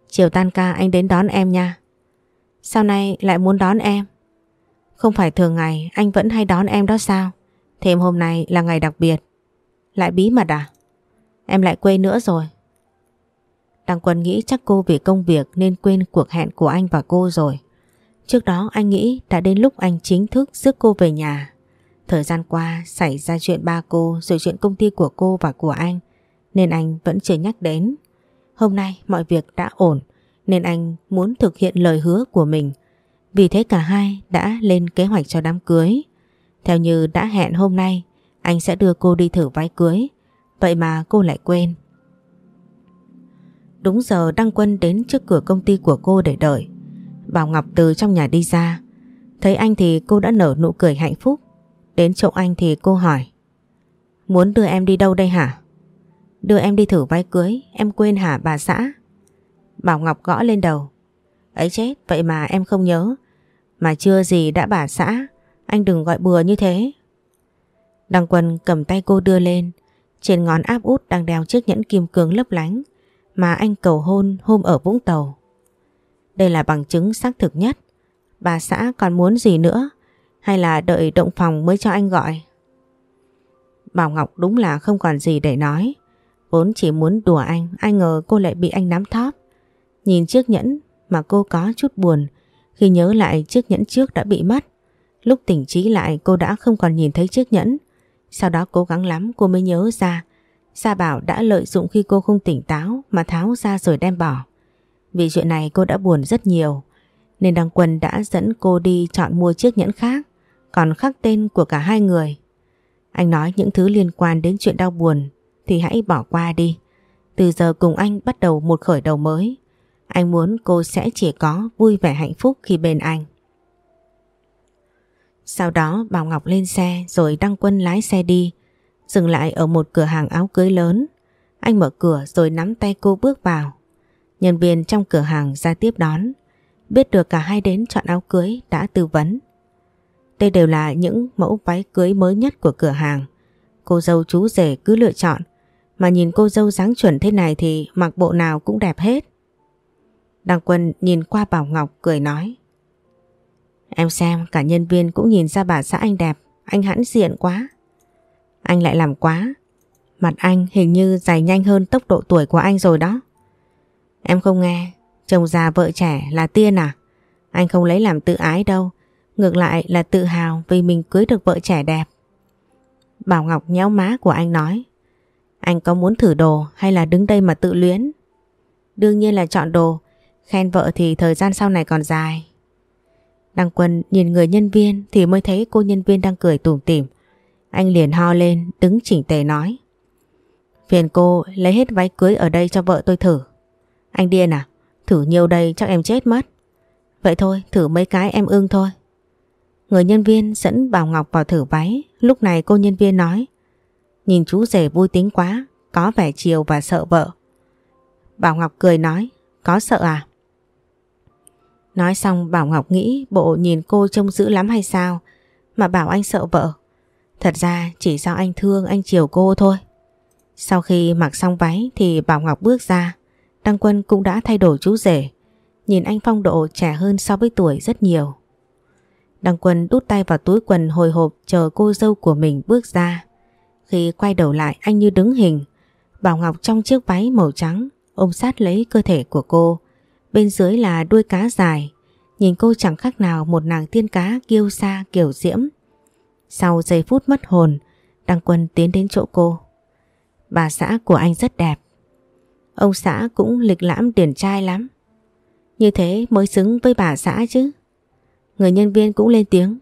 [SPEAKER 1] Chiều tan ca, anh đến đón em nha. Sau này lại muốn đón em? Không phải thường ngày anh vẫn hay đón em đó sao? Thêm hôm nay là ngày đặc biệt. Lại bí mật à? Em lại quên nữa rồi. Đăng Quân nghĩ chắc cô vì công việc nên quên cuộc hẹn của anh và cô rồi. Trước đó anh nghĩ đã đến lúc anh chính thức rước cô về nhà. Thời gian qua xảy ra chuyện ba cô rồi chuyện công ty của cô và của anh, nên anh vẫn chưa nhắc đến. Hôm nay mọi việc đã ổn, nên anh muốn thực hiện lời hứa của mình. Vì thế cả hai đã lên kế hoạch cho đám cưới. Theo như đã hẹn hôm nay, anh sẽ đưa cô đi thử váy cưới. Vậy mà cô lại quên. Đúng giờ Đăng Quân đến trước cửa công ty của cô để đợi. Bảo Ngọc từ trong nhà đi ra. Thấy anh thì cô đã nở nụ cười hạnh phúc. Đến chỗ anh thì cô hỏi. Muốn đưa em đi đâu đây hả? Đưa em đi thử váy cưới, em quên hả bà xã? Bảo Ngọc gõ lên đầu. Ấy chết, vậy mà em không nhớ. Mà chưa gì đã bà xã, anh đừng gọi bừa như thế. Đăng Quân cầm tay cô đưa lên, trên ngón áp út đang đeo chiếc nhẫn kim cương lấp lánh mà anh cầu hôn hôm ở Vũng Tàu. Đây là bằng chứng xác thực nhất. Bà xã còn muốn gì nữa? Hay là đợi động phòng mới cho anh gọi? Bảo Ngọc đúng là không còn gì để nói. Vốn chỉ muốn đùa anh, ai ngờ cô lại bị anh nắm thóp. Nhìn chiếc nhẫn mà cô có chút buồn khi nhớ lại chiếc nhẫn trước đã bị mất. Lúc tỉnh trí lại cô đã không còn nhìn thấy chiếc nhẫn. Sau đó cố gắng lắm, cô mới nhớ ra Gia Bảo đã lợi dụng khi cô không tỉnh táo mà tháo ra rồi đem bỏ. Vì chuyện này cô đã buồn rất nhiều, nên Đăng Quân đã dẫn cô đi chọn mua chiếc nhẫn khác, còn khắc tên của cả hai người. Anh nói những thứ liên quan đến chuyện đau buồn thì hãy bỏ qua đi. Từ giờ cùng anh bắt đầu một khởi đầu mới. Anh muốn cô sẽ chỉ có vui vẻ hạnh phúc khi bên anh. Sau đó, Bảo Ngọc lên xe rồi Đăng Quân lái xe đi. Dừng lại ở một cửa hàng áo cưới lớn. Anh mở cửa rồi nắm tay cô bước vào. Nhân viên trong cửa hàng ra tiếp đón. Biết được cả hai đến chọn áo cưới, đã tư vấn. Đây đều là những mẫu váy cưới mới nhất của cửa hàng. Cô dâu chú rể cứ lựa chọn. Mà nhìn cô dâu dáng chuẩn thế này thì mặc bộ nào cũng đẹp hết. Đăng Quân nhìn qua Bảo Ngọc cười nói. Em xem cả nhân viên cũng nhìn ra bà xã anh đẹp Anh hãn diện quá anh lại làm quá. Mặt anh hình như dài nhanh hơn tốc độ tuổi của anh rồi đó. Em không nghe, chồng già vợ trẻ là tiên à? Anh không lấy làm tự ái đâu, ngược lại là tự hào vì mình cưới được vợ trẻ đẹp. Bảo Ngọc nhéo má của anh nói, anh có muốn thử đồ hay là đứng đây mà tự luyến? Đương nhiên là chọn đồ, khen vợ thì thời gian sau này còn dài. Đăng Quân nhìn người nhân viên thì mới thấy cô nhân viên đang cười tủm tỉm. Anh liền ho lên, đứng chỉnh tề nói. Phiền cô lấy hết váy cưới ở đây cho vợ tôi thử. Anh điên à Thử nhiều đây chắc em chết mất. Vậy thôi, thử mấy cái em ưng thôi. Người nhân viên dẫn Bảo Ngọc vào thử váy. Lúc này cô nhân viên nói, Nhìn chú rể vui tính quá, Có vẻ chiều và sợ vợ. Bảo Ngọc cười nói, Có sợ à? Nói xong, Bảo Ngọc nghĩ bộ nhìn cô trông dữ lắm hay sao mà bảo anh sợ vợ. Thật ra chỉ do anh thương anh chiều cô thôi. Sau khi mặc xong váy thì Bảo Ngọc bước ra. Đăng Quân cũng đã thay đổi chú rể. Nhìn anh phong độ trẻ hơn so với tuổi rất nhiều. Đăng Quân đút tay vào túi quần hồi hộp chờ cô dâu của mình bước ra. Khi quay đầu lại, anh như đứng hình. Bảo Ngọc trong chiếc váy màu trắng, ôm sát lấy cơ thể của cô. Bên dưới là đuôi cá dài. Nhìn cô chẳng khác nào một nàng tiên cá kiêu sa kiểu diễm. Sau giây phút mất hồn, Đăng Quân tiến đến chỗ cô. Bà xã của anh rất đẹp. Ông xã cũng lịch lãm điển trai lắm. Như thế mới xứng với bà xã chứ. Người nhân viên cũng lên tiếng.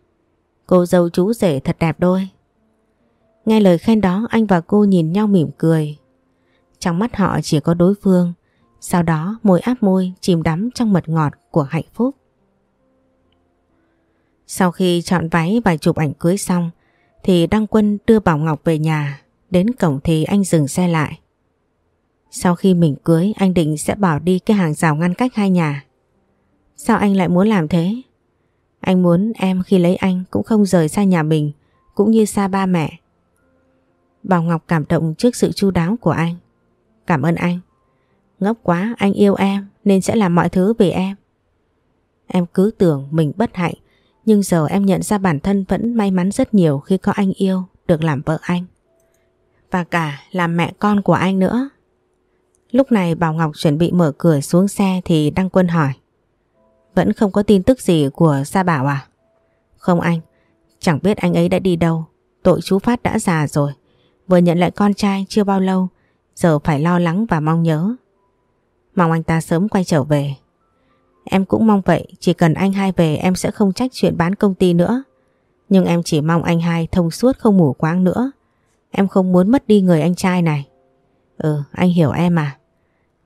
[SPEAKER 1] Cô dâu chú rể thật đẹp đôi. Nghe lời khen đó anh và cô nhìn nhau mỉm cười. Trong mắt họ chỉ có đối phương. Sau đó, môi áp môi chìm đắm trong mật ngọt của hạnh phúc. Sau khi chọn váy và chụp ảnh cưới xong, thì Đăng Quân đưa Bảo Ngọc về nhà. Đến cổng thì anh dừng xe lại. Sau khi mình cưới, anh định sẽ bỏ đi cái hàng rào ngăn cách hai nhà. Sao anh lại muốn làm thế? Anh muốn em khi lấy anh cũng không rời xa nhà mình, cũng như xa ba mẹ. Bảo Ngọc cảm động trước sự chu đáo của anh. Cảm ơn anh. Ngốc quá anh yêu em nên sẽ làm mọi thứ vì em. Em cứ tưởng mình bất hạnh nhưng giờ em nhận ra bản thân vẫn may mắn rất nhiều khi có anh yêu được làm vợ anh. Và cả làm mẹ con của anh nữa. Lúc này Bảo Ngọc chuẩn bị mở cửa xuống xe thì Đăng Quân hỏi. Vẫn không có tin tức gì của Gia Bảo à? Không anh, chẳng biết anh ấy đã đi đâu. Tội chú Phát đã già rồi. Vừa nhận lại con trai chưa bao lâu, giờ phải lo lắng và mong nhớ. Mong anh ta sớm quay trở về. Em cũng mong vậy, chỉ cần anh hai về em sẽ không trách chuyện bán công ty nữa. Nhưng em chỉ mong anh hai thông suốt không mù quáng nữa. Em không muốn mất đi người anh trai này. Ừ, anh hiểu em à.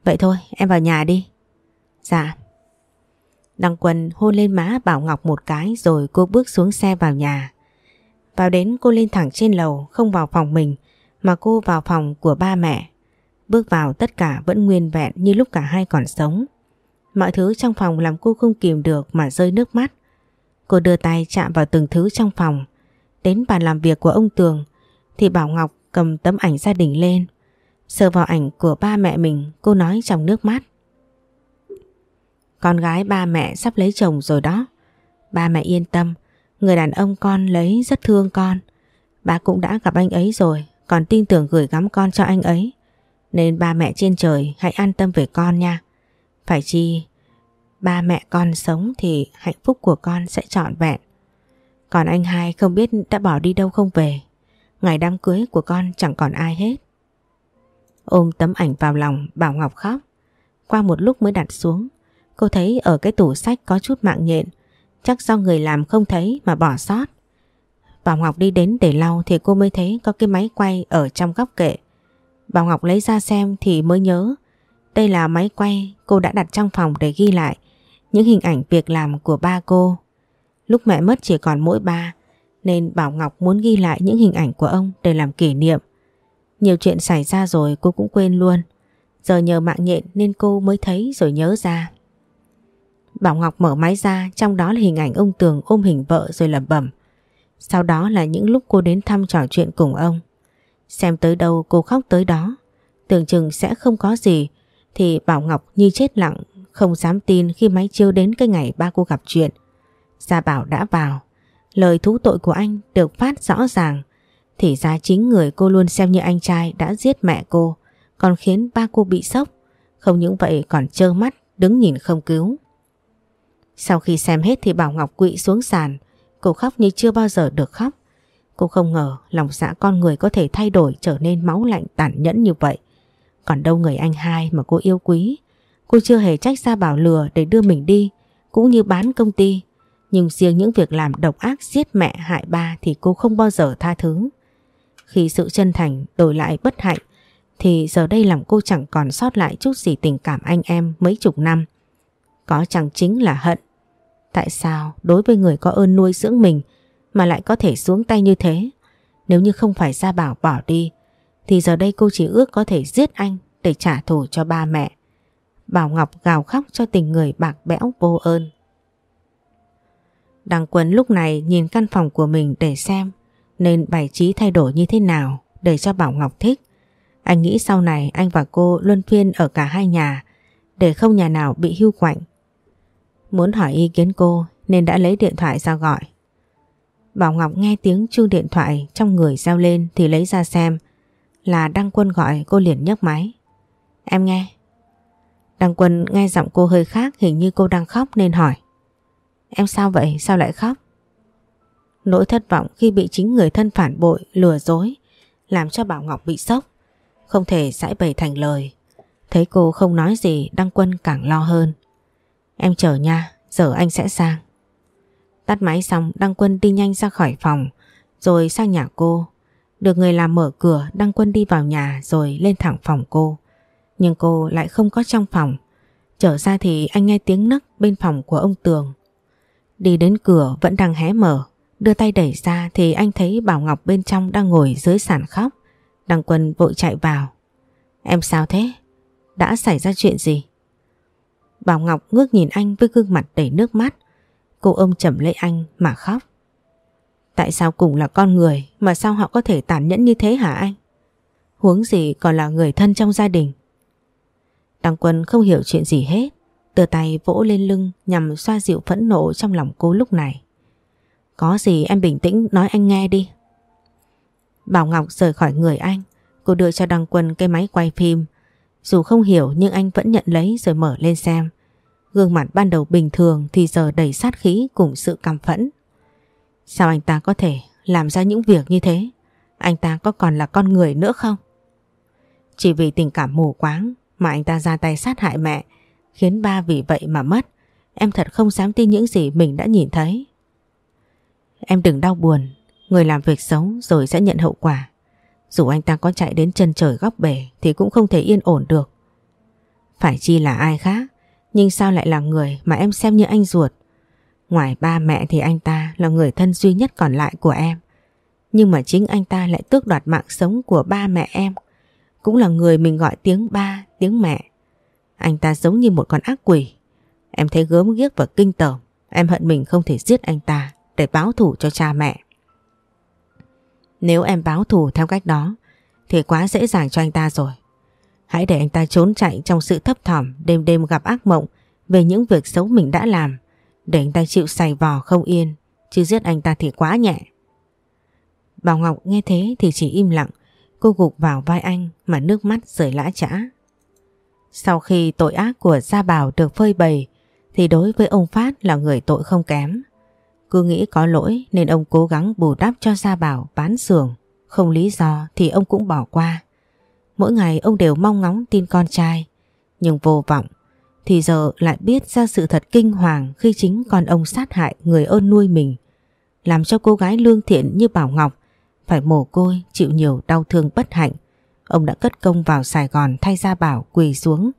[SPEAKER 1] Vậy thôi, em vào nhà đi. Dạ. Đăng Quân hôn lên má Bảo Ngọc một cái rồi cô bước xuống xe vào nhà. Vào đến cô lên thẳng trên lầu, không vào phòng mình, mà cô vào phòng của ba mẹ. Bước vào tất cả vẫn nguyên vẹn như lúc cả hai còn sống. Mọi thứ trong phòng làm cô không kìm được mà rơi nước mắt. Cô đưa tay chạm vào từng thứ trong phòng. Đến bàn làm việc của ông Tường thì Bảo Ngọc cầm tấm ảnh gia đình lên. Sờ vào ảnh của ba mẹ mình cô nói trong nước mắt. Con gái ba mẹ sắp lấy chồng rồi đó. Ba mẹ yên tâm, người đàn ông con lấy rất thương con. bà cũng đã gặp anh ấy rồi, còn tin tưởng gửi gắm con cho anh ấy. Nên ba mẹ trên trời hãy an tâm về con nha. Phải chi, ba mẹ con sống thì hạnh phúc của con sẽ trọn vẹn. Còn anh hai không biết đã bỏ đi đâu không về. Ngày đám cưới của con chẳng còn ai hết. Ôm tấm ảnh vào lòng Bảo Ngọc khóc. Qua một lúc mới đặt xuống. Cô thấy ở cái tủ sách có chút mạng nhện. Chắc do người làm không thấy mà bỏ sót. Bảo Ngọc đi đến để lau thì cô mới thấy có cái máy quay ở trong góc kệ. Bảo Ngọc lấy ra xem thì mới nhớ đây là máy quay cô đã đặt trong phòng để ghi lại những hình ảnh việc làm của ba cô. Lúc mẹ mất chỉ còn mỗi ba, nên Bảo Ngọc muốn ghi lại những hình ảnh của ông để làm kỷ niệm. Nhiều chuyện xảy ra rồi cô cũng quên luôn. Giờ nhờ mạng nhện nên cô mới thấy rồi nhớ ra. Bảo Ngọc mở máy ra, trong đó là hình ảnh ông Tường ôm hình vợ rồi lẩm bẩm. Sau đó là những lúc cô đến thăm trò chuyện cùng ông. Xem tới đâu cô khóc tới đó. Tưởng chừng sẽ không có gì, thì Bảo Ngọc như chết lặng, không dám tin khi máy chiếu đến cái ngày ba cô gặp chuyện. Gia Bảo đã vào. Lời thú tội của anh được phát rõ ràng. Thì ra chính người cô luôn xem như anh trai đã giết mẹ cô. Còn khiến ba cô bị sốc. Không những vậy còn trơ mắt, đứng nhìn không cứu. Sau khi xem hết thì Bảo Ngọc quỵ xuống sàn. Cô khóc như chưa bao giờ được khóc. Cô không ngờ lòng dạ con người có thể thay đổi trở nên máu lạnh tàn nhẫn như vậy. Còn đâu người anh hai mà cô yêu quý. Cô chưa hề trách ra Bảo lừa để đưa mình đi, Cũng như bán công ty. Nhưng riêng những việc làm độc ác giết mẹ hại ba Thì cô không bao giờ tha thứ. Khi sự chân thành đổi lại bất hạnh, Thì giờ đây lòng cô chẳng còn sót lại chút gì tình cảm anh em mấy chục năm. Có chẳng chính là hận. Tại sao đối với người có ơn nuôi dưỡng mình mà lại có thể xuống tay như thế Nếu như không phải Gia Bảo bỏ đi, thì giờ đây cô chỉ ước có thể giết anh để trả thù cho ba mẹ. Bảo Ngọc gào khóc cho tình người bạc bẽo vô ơn. Đăng Quân lúc này nhìn căn phòng của mình để xem, nên bài trí thay đổi như thế nào để cho Bảo Ngọc thích. Anh nghĩ sau này anh và cô luân phiên ở cả hai nhà, để không nhà nào bị hưu quạnh. Muốn hỏi ý kiến cô, nên đã lấy điện thoại ra gọi. Bảo Ngọc nghe tiếng chuông điện thoại trong người reo lên thì lấy ra xem là Đăng Quân gọi cô liền nhấc máy. Em nghe. Đăng Quân nghe giọng cô hơi khác hình như cô đang khóc nên hỏi. Em sao vậy? Sao lại khóc? Nỗi thất vọng khi bị chính người thân phản bội, lừa dối làm cho Bảo Ngọc bị sốc. Không thể giải bày thành lời. Thấy cô không nói gì Đăng Quân càng lo hơn. Em chờ nha, giờ anh sẽ sang. Tắt máy xong, Đăng Quân đi nhanh ra khỏi phòng, rồi sang nhà cô. Được người làm mở cửa, Đăng Quân đi vào nhà rồi lên thẳng phòng cô. Nhưng cô lại không có trong phòng. Trở ra thì anh nghe tiếng nấc bên phòng của ông Tường. Đi đến cửa, vẫn đang hé mở. Đưa tay đẩy ra thì anh thấy Bảo Ngọc bên trong đang ngồi dưới sàn khóc. Đăng Quân vội chạy vào. Em sao thế? Đã xảy ra chuyện gì? Bảo Ngọc ngước nhìn anh với gương mặt đầy nước mắt. Cô ôm chầm lấy anh mà khóc. Tại sao cùng là con người mà sao họ có thể tàn nhẫn như thế hả anh? Huống gì còn là người thân trong gia đình. Đăng Quân không hiểu chuyện gì hết. Đưa tay vỗ lên lưng nhằm xoa dịu phẫn nộ trong lòng cô lúc này. Có gì em bình tĩnh nói anh nghe đi. Bảo Ngọc rời khỏi người anh. Cô đưa cho Đăng Quân cái máy quay phim. Dù không hiểu nhưng anh vẫn nhận lấy rồi mở lên xem. Gương mặt ban đầu bình thường thì giờ đầy sát khí cùng sự căm phẫn. Sao anh ta có thể làm ra những việc như thế? Anh ta có còn là con người nữa không? Chỉ vì tình cảm mù quáng mà anh ta ra tay sát hại mẹ khiến ba vì vậy mà mất. Em thật không dám tin những gì mình đã nhìn thấy. Em đừng đau buồn, người làm việc xấu rồi sẽ nhận hậu quả. Dù anh ta có chạy đến chân trời góc bể thì cũng không thể yên ổn được. Phải chi là ai khác, nhưng sao lại là người mà em xem như anh ruột? Ngoài ba mẹ thì anh ta là người thân duy nhất còn lại của em. Nhưng mà chính anh ta lại tước đoạt mạng sống của ba mẹ em. Cũng là người mình gọi tiếng ba, tiếng mẹ. Anh ta giống như một con ác quỷ. Em thấy gớm ghiếc và kinh tởm. Em hận mình không thể giết anh ta để báo thù cho cha mẹ. Nếu em báo thù theo cách đó thì quá dễ dàng cho anh ta rồi. Hãy để anh ta trốn chạy trong sự thấp thỏm, đêm đêm gặp ác mộng về những việc xấu mình đã làm để anh ta chịu xài vò không yên, chứ giết anh ta thì quá nhẹ. Bảo Ngọc nghe thế thì chỉ im lặng, cô gục vào vai anh mà nước mắt rơi lã chã. Sau khi tội ác của Gia Bảo được phơi bày, thì đối với ông Phát là người tội không kém. Cứ nghĩ có lỗi nên ông cố gắng bù đắp cho Gia Bảo bán xưởng. Không lý do thì ông cũng bỏ qua. Mỗi ngày ông đều mong ngóng tin con trai. Nhưng vô vọng, thì giờ lại biết ra sự thật kinh hoàng khi chính con ông sát hại người ơn nuôi mình. Làm cho cô gái lương thiện như Bảo Ngọc phải mồ côi, chịu nhiều đau thương bất hạnh. Ông đã cất công vào Sài Gòn thay Gia Bảo quỳ xuống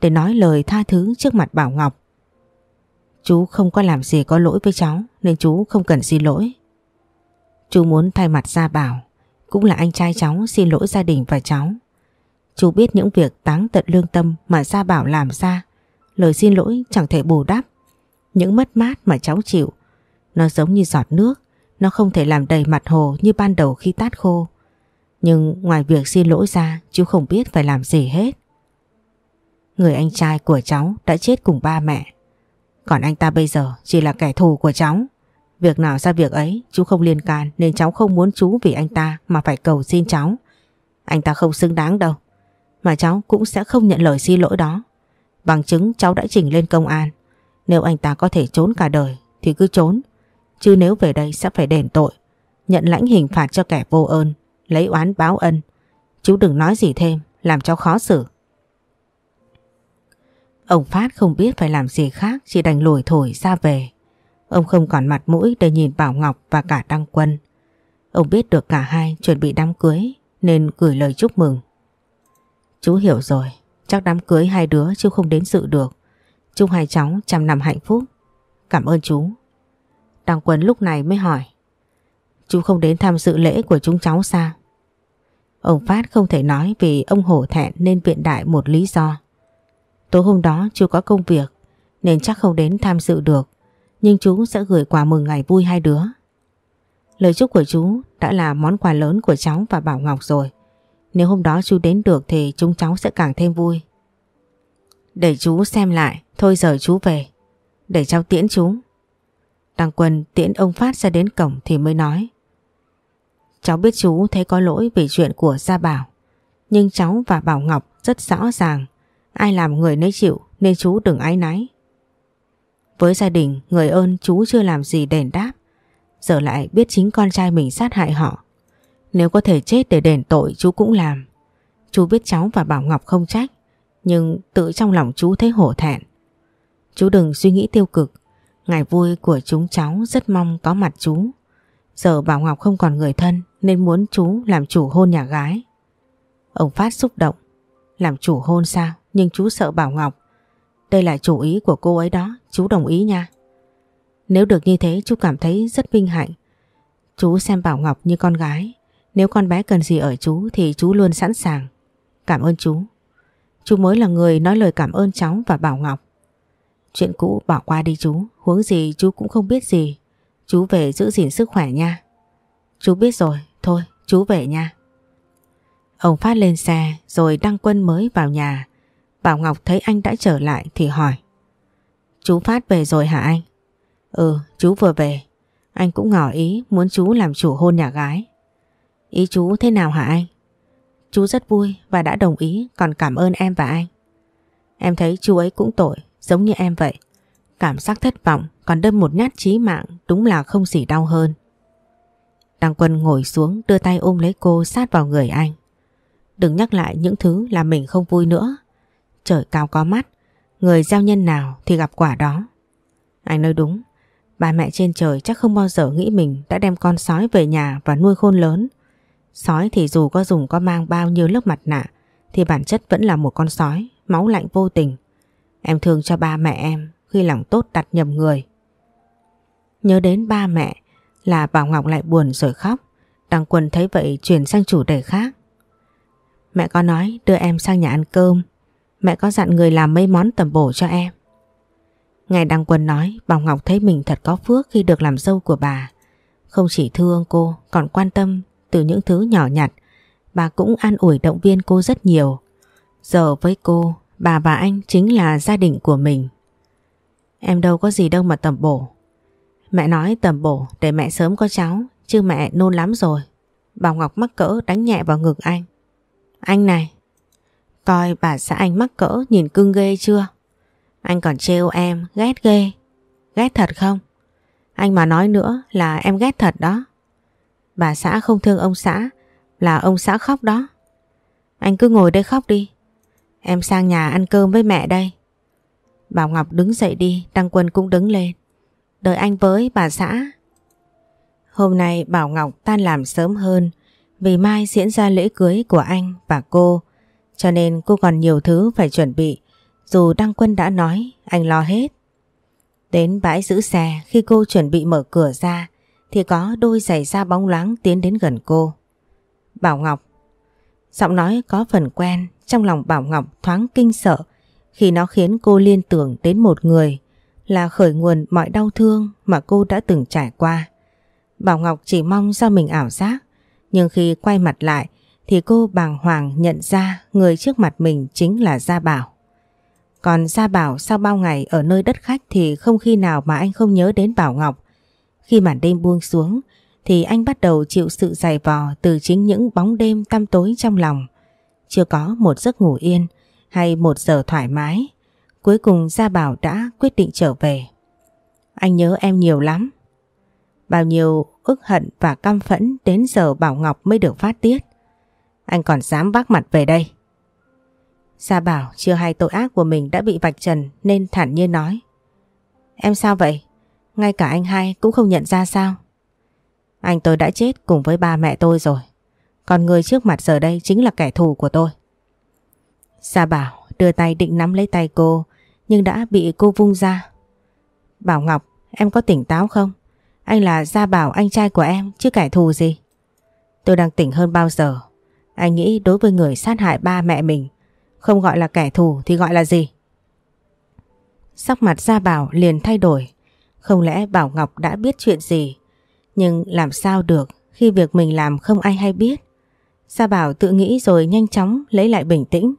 [SPEAKER 1] để nói lời tha thứ trước mặt Bảo Ngọc. Chú không có làm gì có lỗi với cháu, nên chú không cần xin lỗi. Chú muốn thay mặt Gia Bảo, cũng là anh trai cháu xin lỗi gia đình và cháu. Chú biết những việc táng tận lương tâm mà Gia Bảo làm ra lời xin lỗi chẳng thể bù đắp. Những mất mát mà cháu chịu, nó giống như giọt nước, nó không thể làm đầy mặt hồ như ban đầu khi tát khô. Nhưng ngoài việc xin lỗi ra, chú không biết phải làm gì hết. Người anh trai của cháu đã chết cùng ba mẹ. Còn anh ta bây giờ chỉ là kẻ thù của cháu. Việc nào ra việc ấy, chú không liên can nên cháu không muốn chú vì anh ta mà phải cầu xin cháu. Anh ta không xứng đáng đâu. Mà cháu cũng sẽ không nhận lời xin lỗi đó. Bằng chứng cháu đã trình lên công an. Nếu anh ta có thể trốn cả đời, thì cứ trốn. Chứ nếu về đây sẽ phải đền tội. Nhận lãnh hình phạt cho kẻ vô ơn. Lấy oán báo ân. Chú đừng nói gì thêm, làm cháu khó xử. Ông Phát không biết phải làm gì khác, chỉ đành lùi thổi ra về. Ông không còn mặt mũi để nhìn Bảo Ngọc và cả Đăng Quân. Ông biết được cả hai chuẩn bị đám cưới, nên gửi lời chúc mừng. Chú hiểu rồi, chắc đám cưới hai đứa chứ không đến dự được. Chúc hai cháu trăm năm hạnh phúc. Cảm ơn chú. Đăng Quân lúc này mới hỏi. Chú không đến tham dự lễ của chúng cháu sao? Ông Phát không thể nói vì ông hổ thẹn nên viện đại một lý do. Tối hôm đó chú có công việc nên chắc không đến tham dự được. nhưng chú sẽ gửi quà mừng ngày vui hai đứa. Lời chúc của chú đã là món quà lớn của cháu và Bảo Ngọc rồi. Nếu hôm đó chú đến được thì chúng cháu sẽ càng thêm vui. Để chú xem lại, thôi giờ chú về. Để cháu tiễn chú. Đăng Quân tiễn ông Phát ra đến cổng thì mới nói. Cháu biết chú thấy có lỗi vì chuyện của Gia Bảo. Nhưng cháu và Bảo Ngọc rất rõ ràng. Ai làm người nấy chịu nên chú đừng ái náy. Với gia đình, người ơn chú chưa làm gì đền đáp. Giờ lại biết chính con trai mình sát hại họ. Nếu có thể chết để đền tội chú cũng làm. Chú biết cháu và Bảo Ngọc không trách. Nhưng tự trong lòng chú thấy hổ thẹn. Chú đừng suy nghĩ tiêu cực. Ngày vui của chúng cháu rất mong có mặt chú. Giờ Bảo Ngọc không còn người thân nên muốn chú làm chủ hôn nhà gái. Ông Phát xúc động. Làm chủ hôn sao? Nhưng chú sợ Bảo Ngọc. Đây là chủ ý của cô ấy đó, chú đồng ý nha. Nếu được như thế chú cảm thấy rất vinh hạnh. Chú xem Bảo Ngọc như con gái. Nếu con bé cần gì ở chú thì chú luôn sẵn sàng. Cảm ơn chú. Chú mới là người nói lời cảm ơn cháu và Bảo Ngọc. Chuyện cũ bỏ qua đi chú, huống gì chú cũng không biết gì. Chú về giữ gìn sức khỏe nha. Chú biết rồi, thôi chú về nha. Ông Phát lên xe rồi đăng quân mới vào nhà. Bảo Ngọc thấy anh đã trở lại thì hỏi. Chú Phát về rồi hả anh? Ừ, chú vừa về. Anh cũng ngỏ ý muốn chú làm chủ hôn nhà gái. Ý chú thế nào hả anh? Chú rất vui và đã đồng ý còn cảm ơn em và anh. Em thấy chú ấy cũng tội, giống như em vậy. Cảm giác thất vọng còn đâm một nhát chí mạng đúng là không gì đau hơn. Đăng Quân ngồi xuống đưa tay ôm lấy cô sát vào người anh. Đừng nhắc lại những thứ làm mình không vui nữa. Trời cao có mắt, người giao nhân nào thì gặp quả đó. Anh nói đúng, bà mẹ trên trời chắc không bao giờ nghĩ mình đã đem con sói về nhà và nuôi khôn lớn. Sói thì dù có dùng có mang bao nhiêu lớp mặt nạ thì bản chất vẫn là một con sói, máu lạnh vô tình. Em thương cho ba mẹ em khi lòng tốt đặt nhầm người. Nhớ đến ba mẹ là Bảo Ngọc lại buồn rồi khóc. đằng Quân thấy vậy chuyển sang chủ đề khác. Mẹ có nói đưa em sang nhà ăn cơm. Mẹ có dặn người làm mấy món tầm bổ cho em. Ngày Đăng Quân nói Bảo Ngọc thấy mình thật có phước khi được làm dâu của bà. Không chỉ thương cô còn quan tâm từ những thứ nhỏ nhặt. Bà cũng an ủi động viên cô rất nhiều. Giờ với cô, bà và anh chính là gia đình của mình. Em đâu có gì đâu mà tầm bổ. Mẹ nói tầm bổ để mẹ sớm có cháu, chứ mẹ nôn lắm rồi. Bảo Ngọc mắc cỡ đánh nhẹ vào ngực anh. Anh này, coi bà xã anh mắc cỡ nhìn cưng ghê chưa? Anh còn trêu em, ghét ghê. Ghét thật không? Anh mà nói nữa là em ghét thật đó. Bà xã không thương ông xã, là ông xã khóc đó. Anh cứ ngồi đây khóc đi. Em sang nhà ăn cơm với mẹ đây. Bảo Ngọc đứng dậy đi, Đăng Quân cũng đứng lên. Đợi anh với bà xã. Hôm nay Bảo Ngọc tan làm sớm hơn vì mai diễn ra lễ cưới của anh và cô. Cho nên cô còn nhiều thứ phải chuẩn bị. Dù Đăng Quân đã nói, anh lo hết. Đến bãi giữ xe, khi cô chuẩn bị mở cửa ra, thì có đôi giày da bóng loáng tiến đến gần cô. Bảo Ngọc Giọng nói có phần quen, trong lòng Bảo Ngọc thoáng kinh sợ khi nó khiến cô liên tưởng đến một người là khởi nguồn mọi đau thương mà cô đã từng trải qua. Bảo Ngọc chỉ mong do mình ảo giác, nhưng khi quay mặt lại thì cô bàng hoàng nhận ra người trước mặt mình chính là Gia Bảo. Còn Gia Bảo sau bao ngày ở nơi đất khách thì không khi nào mà anh không nhớ đến Bảo Ngọc. Khi màn đêm buông xuống, thì anh bắt đầu chịu sự dày vò từ chính những bóng đêm tăm tối trong lòng. Chưa có một giấc ngủ yên hay một giờ thoải mái, Cuối cùng Gia Bảo đã quyết định trở về. Anh nhớ em nhiều lắm. Bao nhiêu ức hận và căm phẫn đến giờ Bảo Ngọc mới được phát tiết. Anh còn dám vác mặt về đây. Gia Bảo chưa hay tội ác của mình đã bị vạch trần nên thản nhiên nói. Em sao vậy? Ngay cả anh hai cũng không nhận ra sao? Anh tôi đã chết cùng với ba mẹ tôi rồi. Còn người trước mặt giờ đây chính là kẻ thù của tôi. Gia Bảo đưa tay định nắm lấy tay cô nhưng đã bị cô vung ra. Bảo Ngọc, em có tỉnh táo không? Anh là Gia Bảo anh trai của em chứ kẻ thù gì? Tôi đang tỉnh hơn bao giờ. Anh nghĩ đối với người sát hại ba mẹ mình không gọi là kẻ thù thì gọi là gì? Sắc mặt Gia Bảo liền thay đổi. Không lẽ Bảo Ngọc đã biết chuyện gì? Nhưng làm sao được khi việc mình làm không ai hay biết? Gia Bảo tự nghĩ rồi nhanh chóng lấy lại bình tĩnh.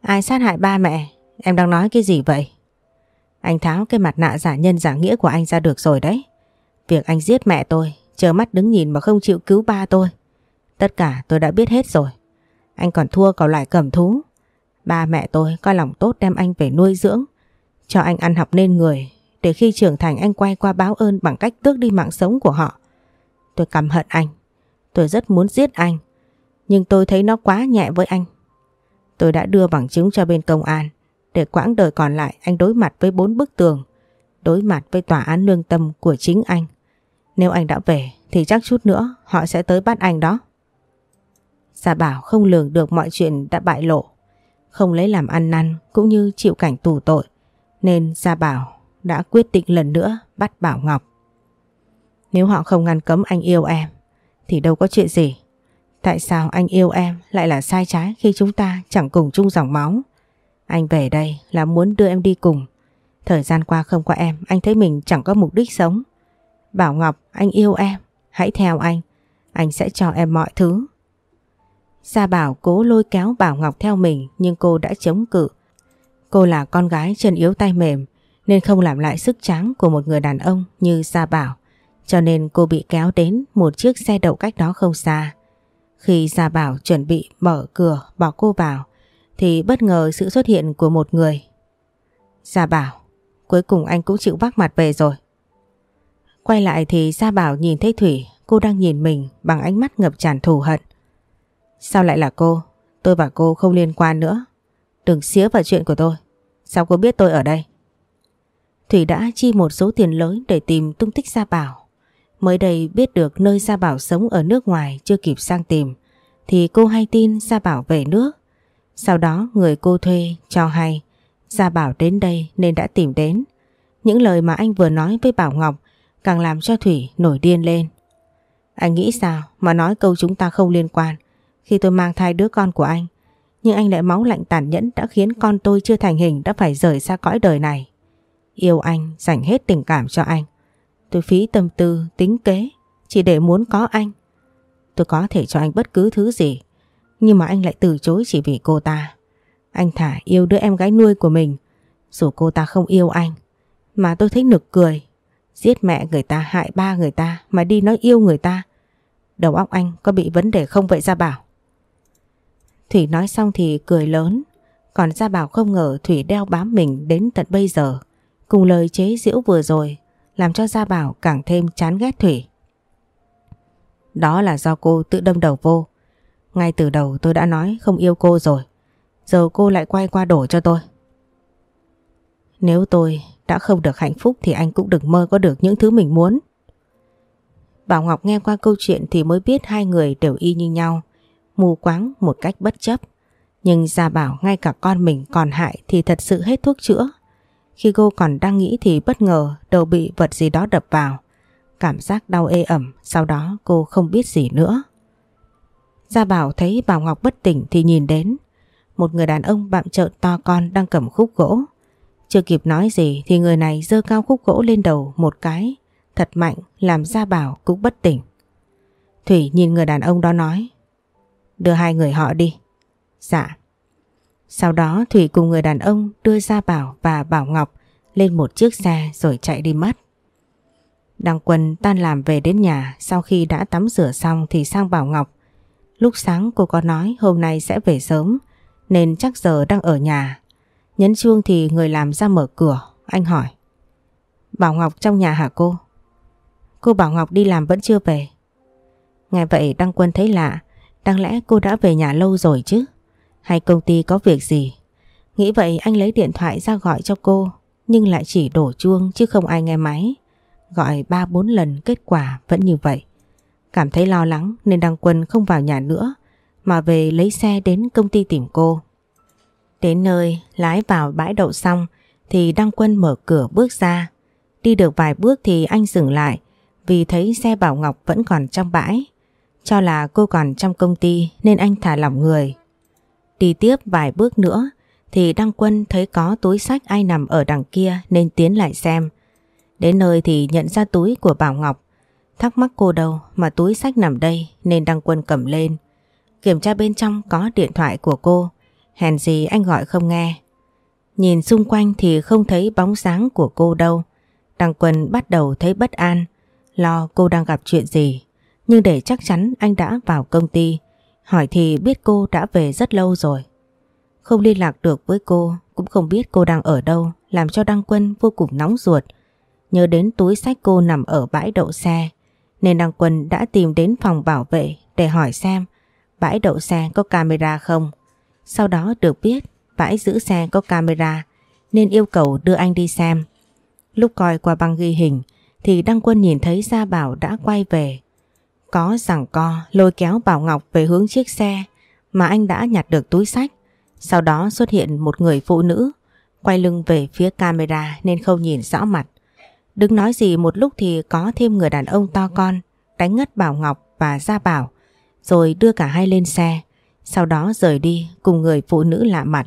[SPEAKER 1] Ai sát hại ba mẹ? Em đang nói cái gì vậy? Anh tháo cái mặt nạ giả nhân giả nghĩa của anh ra được rồi đấy. Việc anh giết mẹ tôi, chờ mắt đứng nhìn mà không chịu cứu ba tôi. Tất cả tôi đã biết hết rồi. Anh còn thua cả lại cầm thú. Ba mẹ tôi coi lòng tốt đem anh về nuôi dưỡng. Cho anh ăn học nên người. Để khi trưởng thành anh quay qua báo ơn bằng cách tước đi mạng sống của họ. Tôi căm hận anh. Tôi rất muốn giết anh. Nhưng tôi thấy nó quá nhẹ với anh. Tôi đã đưa bằng chứng cho bên công an. Để quãng đời còn lại, anh đối mặt với bốn bức tường. Đối mặt với tòa án lương tâm của chính anh. Nếu anh đã về, thì chắc chút nữa họ sẽ tới bắt anh đó. Gia Bảo không lường được mọi chuyện đã bại lộ. Không lấy làm ăn năn, cũng như chịu cảnh tù tội. Nên Gia Bảo đã quyết định lần nữa bắt Bảo Ngọc. Nếu họ không ngăn cấm anh yêu em thì đâu có chuyện gì. Tại sao anh yêu em lại là sai trái khi chúng ta chẳng cùng chung dòng máu? Anh về đây là muốn đưa em đi cùng. Thời gian qua không có em, anh thấy mình chẳng có mục đích sống. Bảo Ngọc, anh yêu em, hãy theo anh. Anh sẽ cho em mọi thứ. Gia Bảo cố lôi kéo Bảo Ngọc theo mình nhưng cô đã chống cự. Cô là con gái chân yếu tay mềm nên không làm lại sức trắng của một người đàn ông như Gia Bảo. Cho nên cô bị kéo đến một chiếc xe đậu cách đó không xa. Khi Gia Bảo chuẩn bị mở cửa bỏ cô vào thì bất ngờ sự xuất hiện của một người. Gia Bảo, cuối cùng anh cũng chịu vác mặt về rồi. Quay lại thì Gia Bảo nhìn thấy Thủy, cô đang nhìn mình bằng ánh mắt ngập tràn thù hận. Sao lại là cô? Tôi và cô không liên quan nữa. Đừng xía vào chuyện của tôi. Sao cô biết tôi ở đây? Thủy đã chi một số tiền lớn để tìm tung tích Gia Bảo. Mới đây biết được nơi Gia Bảo sống ở nước ngoài chưa kịp sang tìm, thì cô hay tin Gia Bảo về nước. Sau đó người cô thuê cho hay, Gia Bảo đến đây nên đã tìm đến. Những lời mà anh vừa nói với Bảo Ngọc càng làm cho Thủy nổi điên lên. Anh nghĩ sao mà nói câu chúng ta không liên quan khi tôi mang thai đứa con của anh. Nhưng anh lại máu lạnh tàn nhẫn đã khiến con tôi chưa thành hình đã phải rời xa cõi đời này. Yêu anh, dành hết tình cảm cho anh. Tôi phí tâm tư, tính kế, chỉ để muốn có anh. Tôi có thể cho anh bất cứ thứ gì, nhưng mà anh lại từ chối chỉ vì cô ta. Anh thả yêu đứa em gái nuôi của mình, dù cô ta không yêu anh. Mà tôi thấy nực cười, giết mẹ người ta, hại ba người ta mà đi nói yêu người ta. Đầu óc anh có bị vấn đề không vậy ra bảo? Thủy nói xong thì cười lớn, còn Gia Bảo không ngờ Thủy đeo bám mình đến tận bây giờ. Cùng lời chế giễu vừa rồi, làm cho Gia Bảo càng thêm chán ghét Thủy. Đó là do cô tự đâm đầu vô. Ngay từ đầu tôi đã nói không yêu cô rồi. Giờ cô lại quay qua đổ cho tôi. Nếu tôi đã không được hạnh phúc thì anh cũng đừng mơ có được những thứ mình muốn. Bảo Ngọc nghe qua câu chuyện thì mới biết hai người đều y như nhau, mù quáng một cách bất chấp. Nhưng Gia Bảo ngay cả con mình còn hại thì thật sự hết thuốc chữa. Khi cô còn đang nghĩ thì bất ngờ đầu bị vật gì đó đập vào. Cảm giác đau ê ẩm, sau đó cô không biết gì nữa. Gia Bảo thấy Bảo Ngọc bất tỉnh thì nhìn đến. Một người đàn ông bạm trợn to con đang cầm khúc gỗ. Chưa kịp nói gì thì người này dơ cao khúc gỗ lên đầu một cái. Thật mạnh làm Gia Bảo cũng bất tỉnh. Thủy nhìn người đàn ông đó nói. Đưa hai người họ đi. Dạ. Sau đó Thủy cùng người đàn ông đưa ra Bảo và Bảo Ngọc lên một chiếc xe rồi chạy đi mất. Đăng Quân tan làm về đến nhà sau khi đã tắm rửa xong thì sang Bảo Ngọc. Lúc sáng cô có nói hôm nay sẽ về sớm nên chắc giờ đang ở nhà. Nhấn chuông thì người làm ra mở cửa, anh hỏi. Bảo Ngọc trong nhà hả cô? Cô Bảo Ngọc đi làm vẫn chưa về. Nghe vậy Đăng Quân thấy lạ Đáng lẽ cô đã về nhà lâu rồi chứ? Hay công ty có việc gì? Nghĩ vậy anh lấy điện thoại ra gọi cho cô, nhưng lại chỉ đổ chuông chứ không ai nghe máy. Gọi 3-4 lần, kết quả vẫn như vậy. Cảm thấy lo lắng nên Đăng Quân không vào nhà nữa, mà về lấy xe đến công ty tìm cô. Đến nơi, lái vào bãi đậu xong, thì Đăng Quân mở cửa bước ra. Đi được vài bước thì anh dừng lại, vì thấy xe Bảo Ngọc vẫn còn trong bãi. Cho là cô còn trong công ty nên anh thả lỏng người. Đi tiếp vài bước nữa thì Đăng Quân thấy có túi sách ai nằm ở đằng kia nên tiến lại xem. Đến nơi thì nhận ra túi của Bảo Ngọc. Thắc mắc cô đâu mà túi sách nằm đây nên Đăng Quân cầm lên. Kiểm tra bên trong có điện thoại của cô. Hèn gì anh gọi không nghe. Nhìn xung quanh thì không thấy bóng sáng của cô đâu. Đăng Quân bắt đầu thấy bất an, lo cô đang gặp chuyện gì. Nhưng để chắc chắn anh đã vào công ty, hỏi thì biết cô đã về rất lâu rồi. Không liên lạc được với cô, cũng không biết cô đang ở đâu, làm cho Đăng Quân vô cùng nóng ruột. Nhớ đến túi sách cô nằm ở bãi đậu xe, nên Đăng Quân đã tìm đến phòng bảo vệ để hỏi xem bãi đậu xe có camera không. Sau đó được biết bãi giữ xe có camera nên yêu cầu đưa anh đi xem. Lúc coi qua băng ghi hình thì Đăng Quân nhìn thấy Gia Bảo đã quay về. Có rằng co, lôi kéo Bảo Ngọc về hướng chiếc xe, mà anh đã nhặt được túi sách. Sau đó xuất hiện một người phụ nữ, quay lưng về phía camera nên không nhìn rõ mặt. Đứng nói gì, một lúc thì có thêm người đàn ông to con, đánh ngất Bảo Ngọc và Gia Bảo, rồi đưa cả hai lên xe. Sau đó rời đi cùng người phụ nữ lạ mặt.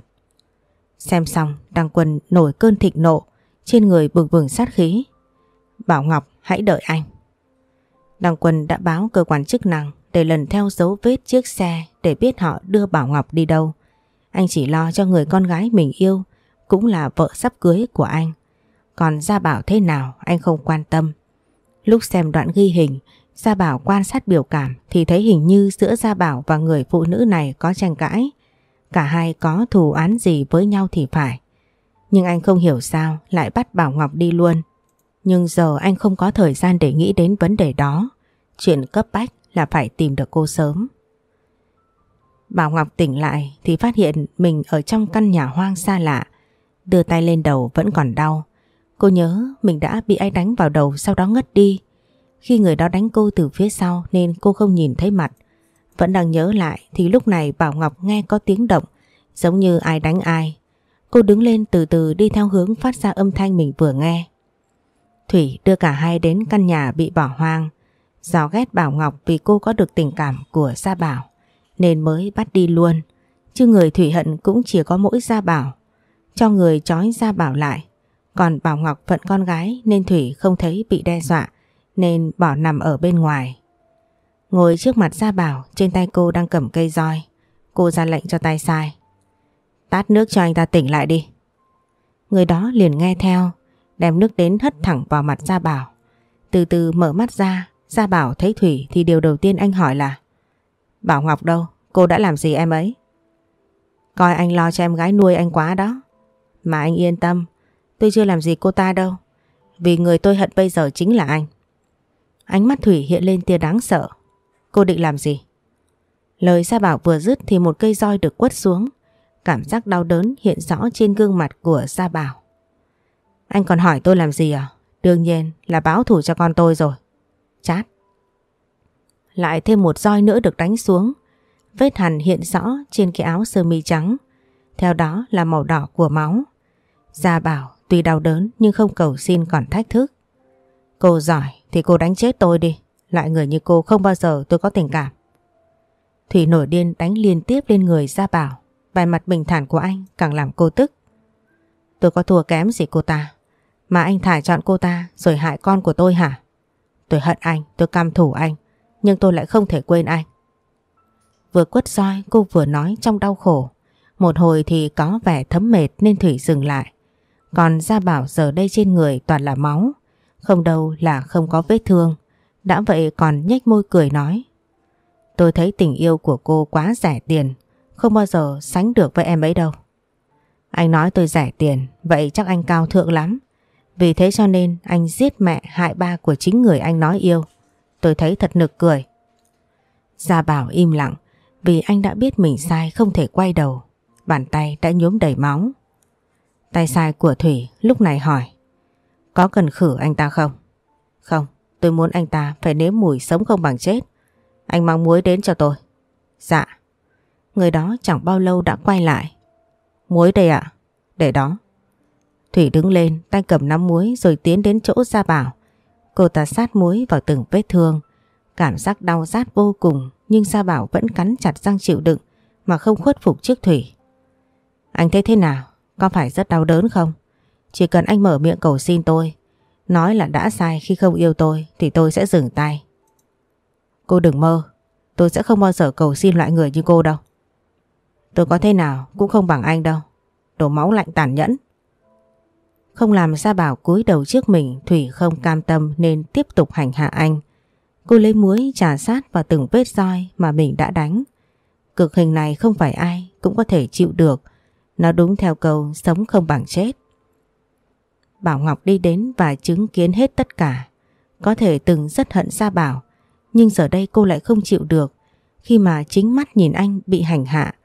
[SPEAKER 1] Xem xong, Đăng Quân nổi cơn thịnh nộ, trên người bừng bừng sát khí. Bảo Ngọc, hãy đợi anh. Đăng Quân đã báo cơ quan chức năng để lần theo dấu vết chiếc xe để biết họ đưa Bảo Ngọc đi đâu. Anh chỉ lo cho người con gái mình yêu cũng là vợ sắp cưới của anh. Còn Gia Bảo thế nào anh không quan tâm. Lúc xem đoạn ghi hình, Gia Bảo quan sát biểu cảm thì thấy hình như giữa Gia Bảo và người phụ nữ này có tranh cãi. Cả hai có thù án gì với nhau thì phải. Nhưng anh không hiểu sao lại bắt Bảo Ngọc đi luôn. Nhưng giờ anh không có thời gian để nghĩ đến vấn đề đó. Chuyện cấp bách là phải tìm được cô sớm. Bảo Ngọc tỉnh lại thì phát hiện mình ở trong căn nhà hoang xa lạ. Đưa tay lên đầu vẫn còn đau. Cô nhớ mình đã bị ai đánh vào đầu sau đó ngất đi. Khi người đó đánh cô từ phía sau nên cô không nhìn thấy mặt. Vẫn đang nhớ lại thì lúc này Bảo Ngọc nghe có tiếng động, giống như ai đánh ai. Cô đứng lên từ từ đi theo hướng phát ra âm thanh mình vừa nghe. Thủy đưa cả hai đến căn nhà bị bỏ hoang. Do ghét Bảo Ngọc vì cô có được tình cảm của Gia Bảo, nên mới bắt đi luôn. Chứ người Thủy hận cũng chỉ có mỗi Gia Bảo. Cho người trói Gia Bảo lại. Còn Bảo Ngọc phận con gái nên Thủy không thấy bị đe dọa, nên bỏ nằm ở bên ngoài. Ngồi trước mặt Gia Bảo, trên tay cô đang cầm cây roi. Cô ra lệnh cho tay sai. Tát nước cho anh ta tỉnh lại đi. Người đó liền nghe theo đem nước đến hất thẳng vào mặt Gia Bảo. Từ từ mở mắt ra, Gia Bảo thấy Thủy thì điều đầu tiên anh hỏi là Bảo Ngọc đâu? Cô đã làm gì em ấy? Coi anh lo cho em gái nuôi anh quá đó. Mà anh yên tâm, tôi chưa làm gì cô ta đâu. Vì người tôi hận bây giờ chính là anh. Ánh mắt Thủy hiện lên tia đáng sợ. Cô định làm gì? Lời Gia Bảo vừa dứt thì một cây roi được quất xuống. Cảm giác đau đớn hiện rõ trên gương mặt của Gia Bảo. Anh còn hỏi tôi làm gì à? Đương nhiên là báo thủ cho con tôi rồi. Chát. Lại thêm một roi nữa được đánh xuống. Vết hằn hiện rõ trên cái áo sơ mi trắng. Theo đó là màu đỏ của máu. Gia Bảo tuy đau đớn nhưng không cầu xin còn thách thức. Cô giỏi thì cô đánh chết tôi đi. Lại người như cô không bao giờ tôi có tình cảm. Thủy nổi điên đánh liên tiếp lên người Gia Bảo. Bài mặt bình thản của anh càng làm cô tức. Tôi có thua kém gì cô ta. Mà anh thải chọn cô ta rồi hại con của tôi hả? Tôi hận anh, tôi căm thủ anh. Nhưng tôi lại không thể quên anh. Vừa quất roi cô vừa nói trong đau khổ. Một hồi thì có vẻ thấm mệt nên Thủy dừng lại. Còn Gia Bảo giờ đây trên người toàn là máu. Không đâu là không có vết thương. Đã vậy còn nhếch môi cười nói. Tôi thấy tình yêu của cô quá rẻ tiền. Không bao giờ sánh được với em ấy đâu. Anh nói tôi rẻ tiền, vậy chắc anh cao thượng lắm. Vì thế cho nên anh giết mẹ hại ba của chính người anh nói yêu. Tôi thấy thật nực cười. Gia Bảo im lặng vì anh đã biết mình sai không thể quay đầu. Bàn tay đã nhuốm đầy máu. Tay sai của Thủy lúc này hỏi Có cần khử anh ta không? Không, tôi muốn anh ta phải nếm mùi sống không bằng chết. Anh mang muối đến cho tôi. Dạ. Người đó chẳng bao lâu đã quay lại. Muối đây ạ. Để đó. Thủy đứng lên, tay cầm nắm muối rồi tiến đến chỗ Gia Bảo. Cô ta sát muối vào từng vết thương. Cảm giác đau rát vô cùng nhưng Gia Bảo vẫn cắn chặt răng chịu đựng mà không khuất phục trước Thủy. Anh thấy thế nào? Có phải rất đau đớn không? Chỉ cần anh mở miệng cầu xin tôi. Nói là đã sai khi không yêu tôi thì tôi sẽ dừng tay. Cô đừng mơ, tôi sẽ không bao giờ cầu xin loại người như cô đâu. Tôi có thế nào cũng không bằng anh đâu. Đổ máu lạnh tàn nhẫn. Không làm ra Bảo cúi đầu trước mình Thủy không cam tâm nên tiếp tục hành hạ anh. Cô lấy muối trà sát vào từng vết roi mà mình đã đánh. Cực hình này không phải ai cũng có thể chịu được. Nó đúng theo câu sống không bằng chết. Bảo Ngọc đi đến và chứng kiến hết tất cả. Có thể từng rất hận Gia Bảo, nhưng giờ đây cô lại không chịu được khi mà chính mắt nhìn anh bị hành hạ.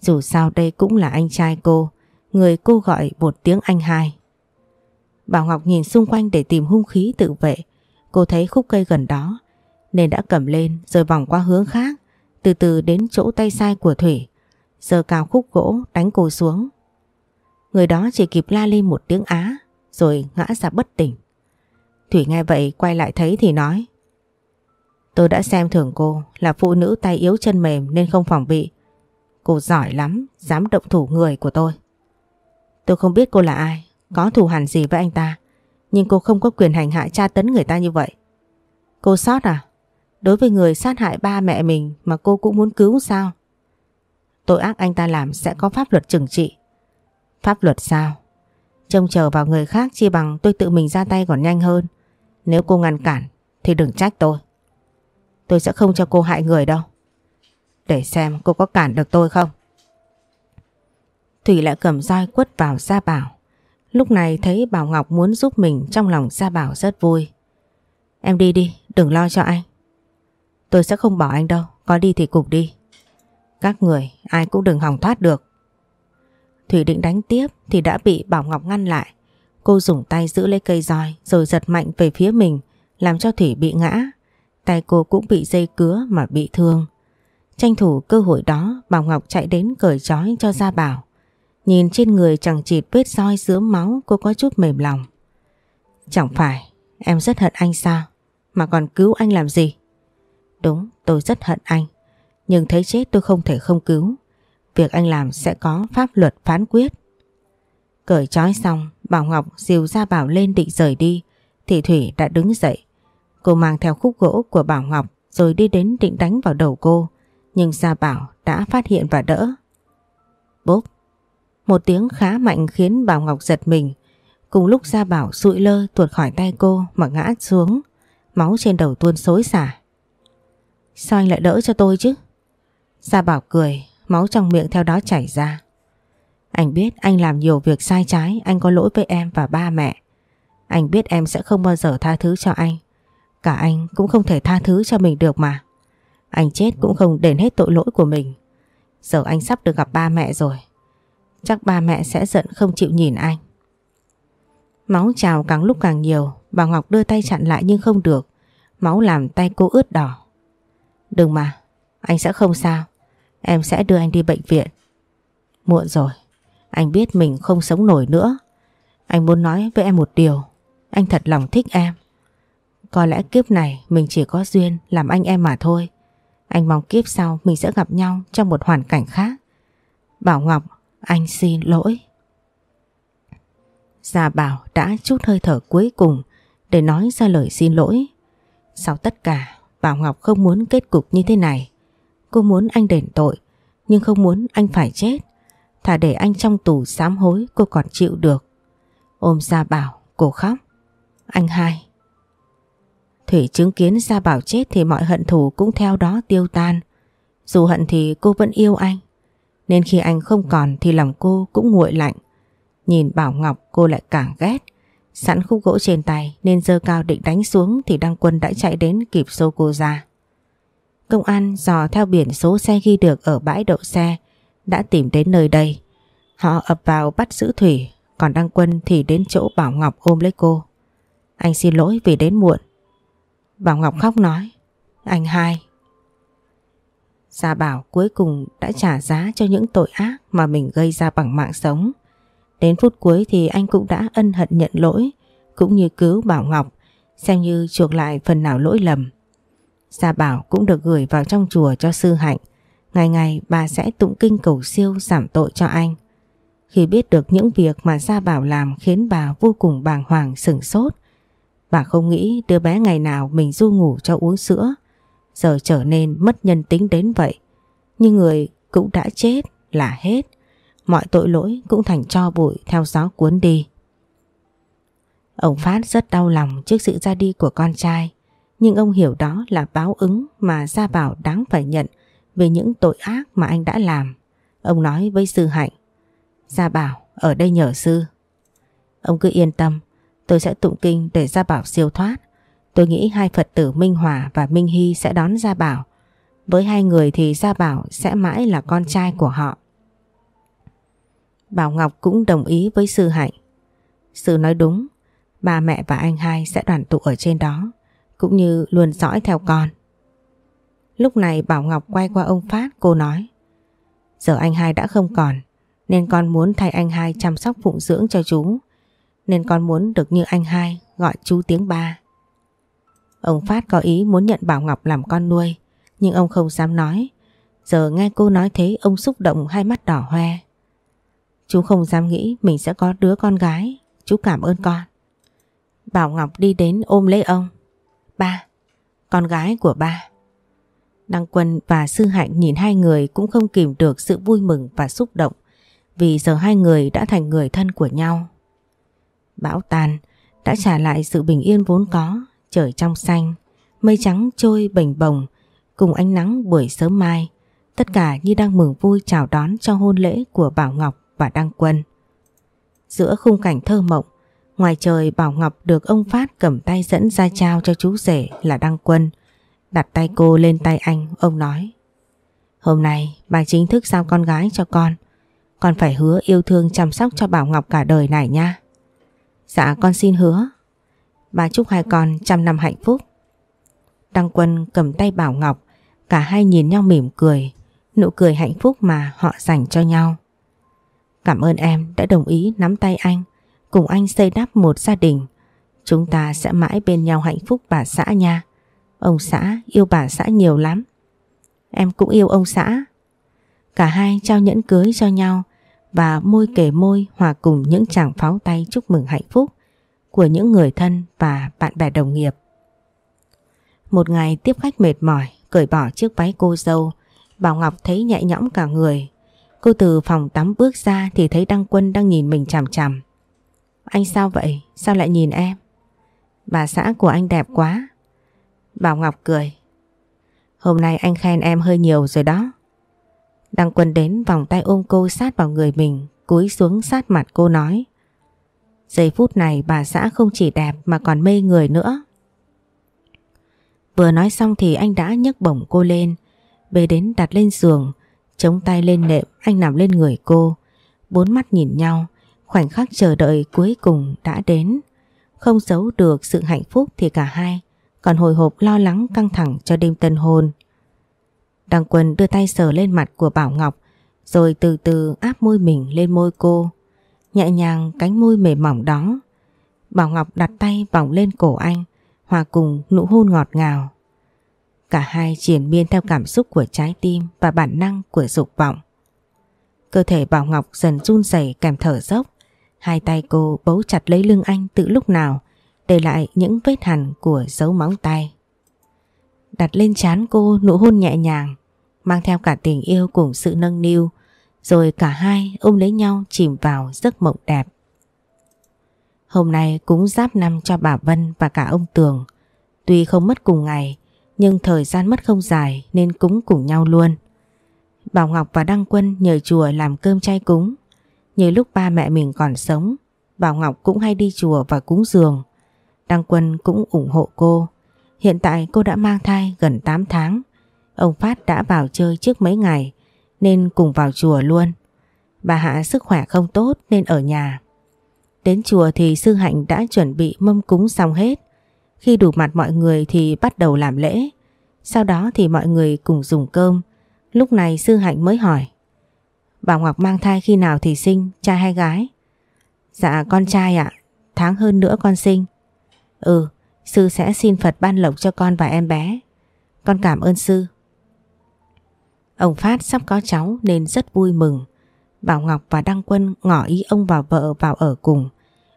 [SPEAKER 1] Dù sao đây cũng là anh trai cô, người cô gọi một tiếng anh hai. Bảo Ngọc nhìn xung quanh để tìm hung khí tự vệ. Cô thấy khúc cây gần đó nên đã cầm lên rồi vòng qua hướng khác từ từ đến chỗ tay sai của Thủy. Giờ cao khúc gỗ đánh cô xuống. Người đó chỉ kịp la lên một tiếng á rồi ngã ra bất tỉnh. Thủy nghe vậy quay lại thấy thì nói Tôi đã xem thường cô là phụ nữ tay yếu chân mềm nên không phòng bị. Cô giỏi lắm, dám động thủ người của tôi. Tôi không biết cô là ai, có thù hằn gì với anh ta, nhưng cô không có quyền hành hạ tra tấn người ta như vậy. Cô sót à? Đối với người sát hại ba mẹ mình mà cô cũng muốn cứu sao? Tội ác anh ta làm sẽ có pháp luật trừng trị. Pháp luật sao? Trông chờ vào người khác chi bằng tôi tự mình ra tay còn nhanh hơn. Nếu cô ngăn cản thì đừng trách tôi. Tôi sẽ không cho cô hại người đâu. Để xem cô có cản được tôi không? Thủy lại cầm roi quất vào Gia Bảo. Lúc này thấy Bảo Ngọc muốn giúp mình trong lòng Gia Bảo rất vui. Em đi đi, đừng lo cho anh. Tôi sẽ không bỏ anh đâu, có đi thì cục đi. Các người ai cũng đừng hòng thoát được. Thủy định đánh tiếp thì đã bị Bảo Ngọc ngăn lại. Cô dùng tay giữ lấy cây roi rồi giật mạnh về phía mình làm cho Thủy bị ngã. Tay cô cũng bị dây cứa mà bị thương. Tranh thủ cơ hội đó Bảo Ngọc chạy đến cởi trói cho Gia Bảo. Nhìn trên người chẳng chịt vết roi giữa máu cô có chút mềm lòng. Chẳng phải em rất hận anh sao? Mà còn cứu anh làm gì? Đúng tôi rất hận anh. Nhưng thấy chết tôi không thể không cứu. Việc anh làm sẽ có pháp luật phán quyết. Cởi trói xong, Bảo Ngọc dìu ra Bảo lên định rời đi, thì Thủy đã đứng dậy. Cô mang theo khúc gỗ của Bảo Ngọc rồi đi đến định đánh vào đầu cô, nhưng Gia Bảo đã phát hiện và đỡ. Bốp! Một tiếng khá mạnh khiến Bảo Ngọc giật mình. Cùng lúc Gia Bảo sụi lơ tuột khỏi tay cô mà ngã xuống, máu trên đầu tuôn xối xả. Sao anh lại đỡ cho tôi chứ? Gia Bảo cười, máu trong miệng theo đó chảy ra. Anh biết anh làm nhiều việc sai trái, anh có lỗi với em và ba mẹ. Anh biết em sẽ không bao giờ tha thứ cho anh. Cả anh cũng không thể tha thứ cho mình được mà. Anh chết cũng không đền hết tội lỗi của mình. Giờ anh sắp được gặp ba mẹ rồi. Chắc ba mẹ sẽ giận không chịu nhìn anh. Máu trào càng lúc càng nhiều, bà Ngọc đưa tay chặn lại nhưng không được. Máu làm tay cô ướt đỏ. Đừng mà, anh sẽ không sao. Em sẽ đưa anh đi bệnh viện. Muộn rồi, anh biết mình không sống nổi nữa. Anh muốn nói với em một điều, anh thật lòng thích em. Có lẽ kiếp này mình chỉ có duyên làm anh em mà thôi. Anh mong kiếp sau mình sẽ gặp nhau trong một hoàn cảnh khác. Bảo Ngọc, anh xin lỗi. Gia Bảo đã chút hơi thở cuối cùng để nói ra lời xin lỗi. Sau tất cả, Bảo Ngọc không muốn kết cục như thế này. Cô muốn anh đền tội, nhưng không muốn anh phải chết. thả để anh trong tù sám hối cô còn chịu được. Ôm Gia Bảo, cô khóc. Anh hai. Thủy chứng kiến Gia Bảo chết thì mọi hận thù cũng theo đó tiêu tan. Dù hận thì cô vẫn yêu anh. Nên khi anh không còn thì lòng cô cũng nguội lạnh. Nhìn Bảo Ngọc, cô lại càng ghét. Sẵn khúc gỗ trên tay nên dơ cao định đánh xuống thì Đăng Quân đã chạy đến kịp xô cô ra. Công an dò theo biển số xe ghi được ở bãi đậu xe, đã tìm đến nơi đây. Họ ập vào bắt giữ Thủy, còn Đăng Quân thì đến chỗ Bảo Ngọc ôm lấy cô. Anh xin lỗi vì đến muộn. Bảo Ngọc khóc nói, Anh hai Gia Bảo cuối cùng đã trả giá cho những tội ác mà mình gây ra bằng mạng sống. Đến phút cuối thì anh cũng đã ân hận nhận lỗi, cũng như cứu Bảo Ngọc, xem như chuộc lại phần nào lỗi lầm. Gia Bảo cũng được gửi vào trong chùa cho sư hạnh. Ngày ngày bà sẽ tụng kinh cầu siêu giảm tội cho anh. Khi biết được những việc mà Gia Bảo làm khiến bà vô cùng bàng hoàng sửng sốt. Bà không nghĩ đứa bé ngày nào mình du ngủ cho uống sữa Giờ trở nên mất nhân tính đến vậy. Nhưng người cũng đã chết là hết. Mọi tội lỗi cũng thành cho bụi theo gió cuốn đi. Ông Phát rất đau lòng trước sự ra đi của con trai. Nhưng ông hiểu đó là báo ứng mà Gia Bảo đáng phải nhận Về những tội ác mà anh đã làm. Ông nói với Sư Hạnh, Gia Bảo, ở đây nhờ Sư. Ông cứ yên tâm, Tôi sẽ tụng kinh để Gia Bảo siêu thoát. Tôi nghĩ hai Phật tử Minh Hòa và Minh Hy sẽ đón Gia Bảo. Với hai người thì Gia Bảo sẽ mãi là con trai của họ. Bảo Ngọc cũng đồng ý với Sư Hạnh. Sư nói đúng, Ba mẹ và anh hai sẽ đoàn tụ ở trên đó, Cũng như luôn dõi theo con. Lúc này Bảo Ngọc quay qua ông Phát, cô nói, Giờ anh hai đã không còn, Nên con muốn thay anh hai chăm sóc phụng dưỡng cho chú, Nên con muốn được như anh hai Gọi chú tiếng ba. Ông Phát có ý muốn nhận Bảo Ngọc làm con nuôi Nhưng ông không dám nói. Giờ nghe cô nói thế ông xúc động hai mắt đỏ hoe. Chú không dám nghĩ mình sẽ có đứa con gái. Chú cảm ơn con. Bảo Ngọc đi đến ôm lấy ông. Ba Con gái của ba. Đăng Quân và Sư Hạnh nhìn hai người cũng không kìm được sự vui mừng và xúc động vì giờ hai người đã thành người thân của nhau. Bão tàn đã trả lại sự bình yên vốn có, trời trong xanh, mây trắng trôi bềnh bồng cùng ánh nắng buổi sớm mai, tất cả như đang mừng vui chào đón cho hôn lễ của Bảo Ngọc và Đăng Quân. Giữa khung cảnh thơ mộng, ngoài trời Bảo Ngọc được ông Phát cầm tay dẫn ra trao cho chú rể là Đăng Quân, Đặt tay cô lên tay anh, ông nói Hôm nay bà chính thức giao con gái cho con. Con phải hứa yêu thương chăm sóc cho Bảo Ngọc cả đời này nha. Dạ con xin hứa. Bà chúc hai con trăm năm hạnh phúc. Đăng Quân cầm tay Bảo Ngọc, Cả hai nhìn nhau mỉm cười, Nụ cười hạnh phúc mà họ dành cho nhau. Cảm ơn em đã đồng ý nắm tay anh, Cùng anh xây đắp một gia đình. Chúng ta sẽ mãi bên nhau hạnh phúc, bà xã nha. Ông xã yêu bà xã nhiều lắm. Em cũng yêu ông xã. Cả hai trao nhẫn cưới cho nhau và môi kể môi hòa cùng những chàng pháo tay chúc mừng hạnh phúc của những người thân và bạn bè đồng nghiệp. Một ngày tiếp khách mệt mỏi, cởi bỏ chiếc váy cô dâu, Bảo Ngọc thấy nhẹ nhõm cả người. Cô từ phòng tắm bước ra thì thấy Đăng Quân đang nhìn mình chằm chằm. Anh sao vậy? Sao lại nhìn em? Bà xã của anh đẹp quá. Bảo Ngọc cười. Hôm nay anh khen em hơi nhiều rồi đó. Đăng quân đến vòng tay ôm cô sát vào người mình, cúi xuống sát mặt cô nói. Giây phút này bà xã không chỉ đẹp mà còn mê người nữa. Vừa nói xong thì anh đã nhấc bổng cô lên, bế đến đặt lên giường, chống tay lên nệm anh nằm lên người cô. Bốn mắt nhìn nhau, khoảnh khắc chờ đợi cuối cùng đã đến. Không giấu được sự hạnh phúc thì cả hai còn hồi hộp lo lắng căng thẳng cho đêm tân hôn. Đăng Quân đưa tay sờ lên mặt của Bảo Ngọc rồi từ từ áp môi mình lên môi cô. Nhẹ nhàng cánh môi mềm mỏng đó. Bảo Ngọc đặt tay vòng lên cổ anh hòa cùng nụ hôn ngọt ngào. Cả hai triển miên theo cảm xúc của trái tim và bản năng của dục vọng. Cơ thể Bảo Ngọc dần run rẩy kèm thở dốc. Hai tay cô bấu chặt lấy lưng anh từ lúc nào để lại những vết hằn của dấu móng tay. Đặt lên trán cô nụ hôn nhẹ nhàng, mang theo cả tình yêu cùng sự nâng niu, rồi cả hai ôm lấy nhau chìm vào giấc mộng đẹp. Hôm nay cúng giáp năm cho bà Vân và cả ông Tường. Tuy không mất cùng ngày, nhưng thời gian mất không dài nên cúng cùng nhau luôn. Bảo Ngọc và Đăng Quân nhờ chùa làm cơm chay cúng. Như lúc ba mẹ mình còn sống, Bảo Ngọc cũng hay đi chùa và cúng giường. Đăng Quân cũng ủng hộ cô. Hiện tại cô đã mang thai gần 8 tháng. Ông Phát đã vào chơi trước mấy ngày nên cùng vào chùa luôn. Bà Hạ sức khỏe không tốt nên ở nhà. Đến chùa thì Sư Hạnh đã chuẩn bị mâm cúng xong hết. Khi đủ mặt mọi người thì bắt đầu làm lễ. Sau đó thì mọi người cùng dùng cơm. Lúc này Sư Hạnh mới hỏi. Bà Ngọc mang thai khi nào thì sinh, trai hay gái? Dạ con trai ạ, tháng hơn nữa con sinh. Ừ, sư sẽ xin Phật ban lộc cho con và em bé. Con cảm ơn sư. Ông Phát sắp có cháu nên rất vui mừng. Bảo Ngọc và Đăng Quân ngỏ ý ông và vợ vào ở cùng.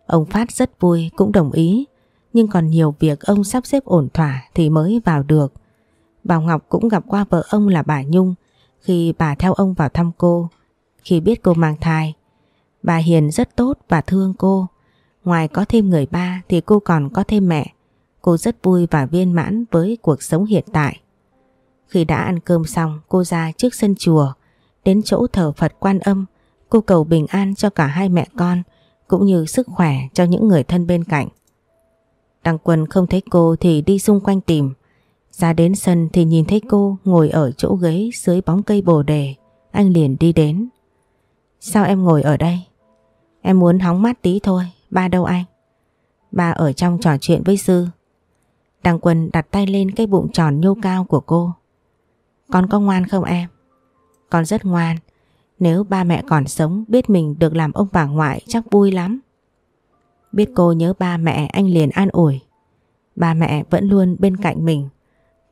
[SPEAKER 1] Ông Phát rất vui cũng đồng ý. nhưng còn nhiều việc ông sắp xếp ổn thỏa thì mới vào được. Bảo Ngọc cũng gặp qua vợ ông là bà Nhung khi bà theo ông vào thăm cô. Khi biết cô mang thai, bà Hiền rất tốt và thương cô. Ngoài có thêm người ba thì cô còn có thêm mẹ. Cô rất vui và viên mãn với cuộc sống hiện tại. Khi đã ăn cơm xong, cô ra trước sân chùa, đến chỗ thờ Phật quan âm, cô cầu bình an cho cả hai mẹ con, cũng như sức khỏe cho những người thân bên cạnh. Đăng Quân không thấy cô thì đi xung quanh tìm. Ra đến sân thì nhìn thấy cô ngồi ở chỗ ghế dưới bóng cây bồ đề. Anh liền đi đến. Sao em ngồi ở đây? Em muốn hóng mát tí thôi, ba đâu anh? Ba ở trong trò chuyện với Sư. Đăng Quân đặt tay lên cái bụng tròn nhô cao của cô. Con có ngoan không em? Con rất ngoan. Nếu ba mẹ còn sống biết mình được làm ông bà ngoại chắc vui lắm. Biết cô nhớ ba mẹ anh liền an ủi. Ba mẹ vẫn luôn bên cạnh mình.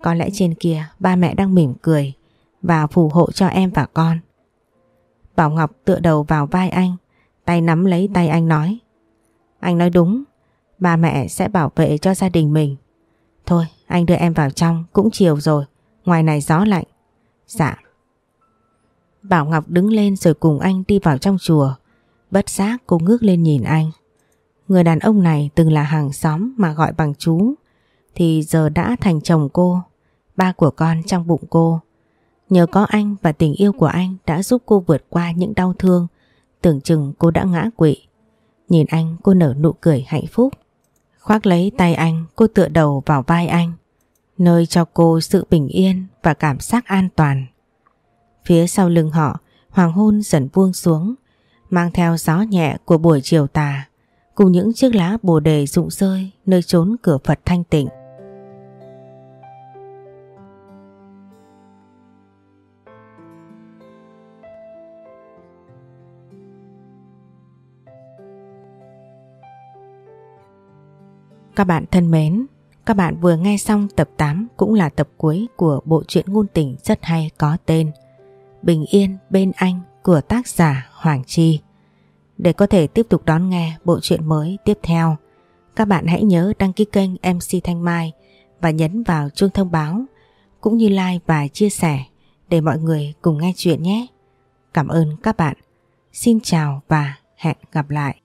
[SPEAKER 1] Có lẽ trên kia ba mẹ đang mỉm cười và phù hộ cho em và con. Bảo Ngọc tựa đầu vào vai anh, tay nắm lấy tay anh nói. Anh nói đúng, ba mẹ sẽ bảo vệ cho gia đình mình. Thôi, anh đưa em vào trong, cũng chiều rồi, ngoài này gió lạnh. Dạ. Bảo Ngọc đứng lên rồi cùng anh đi vào trong chùa. Bất giác cô ngước lên nhìn anh. Người đàn ông này từng là hàng xóm mà gọi bằng chú thì giờ đã thành chồng cô, ba của con trong bụng cô. Nhờ có anh và tình yêu của anh đã giúp cô vượt qua những đau thương, tưởng chừng cô đã ngã quỵ. Nhìn anh cô nở nụ cười hạnh phúc. Khoác lấy tay anh cô tựa đầu vào vai anh, nơi cho cô sự bình yên và cảm giác an toàn. Phía sau lưng họ, hoàng hôn dần buông xuống, mang theo gió nhẹ của buổi chiều tà cùng những chiếc lá bồ đề rụng rơi nơi trốn cửa Phật thanh tịnh. Các bạn thân mến, các bạn vừa nghe xong tập 8 cũng là tập cuối của bộ truyện ngôn tình rất hay có tên Bình Yên Bên Anh của tác giả Hoàng Chi. Để có thể tiếp tục đón nghe bộ truyện mới tiếp theo, các bạn hãy nhớ đăng ký kênh MC Thanh Mai và nhấn vào chuông thông báo cũng như like và chia sẻ để mọi người cùng nghe chuyện nhé. Cảm ơn các bạn. Xin chào và hẹn gặp lại.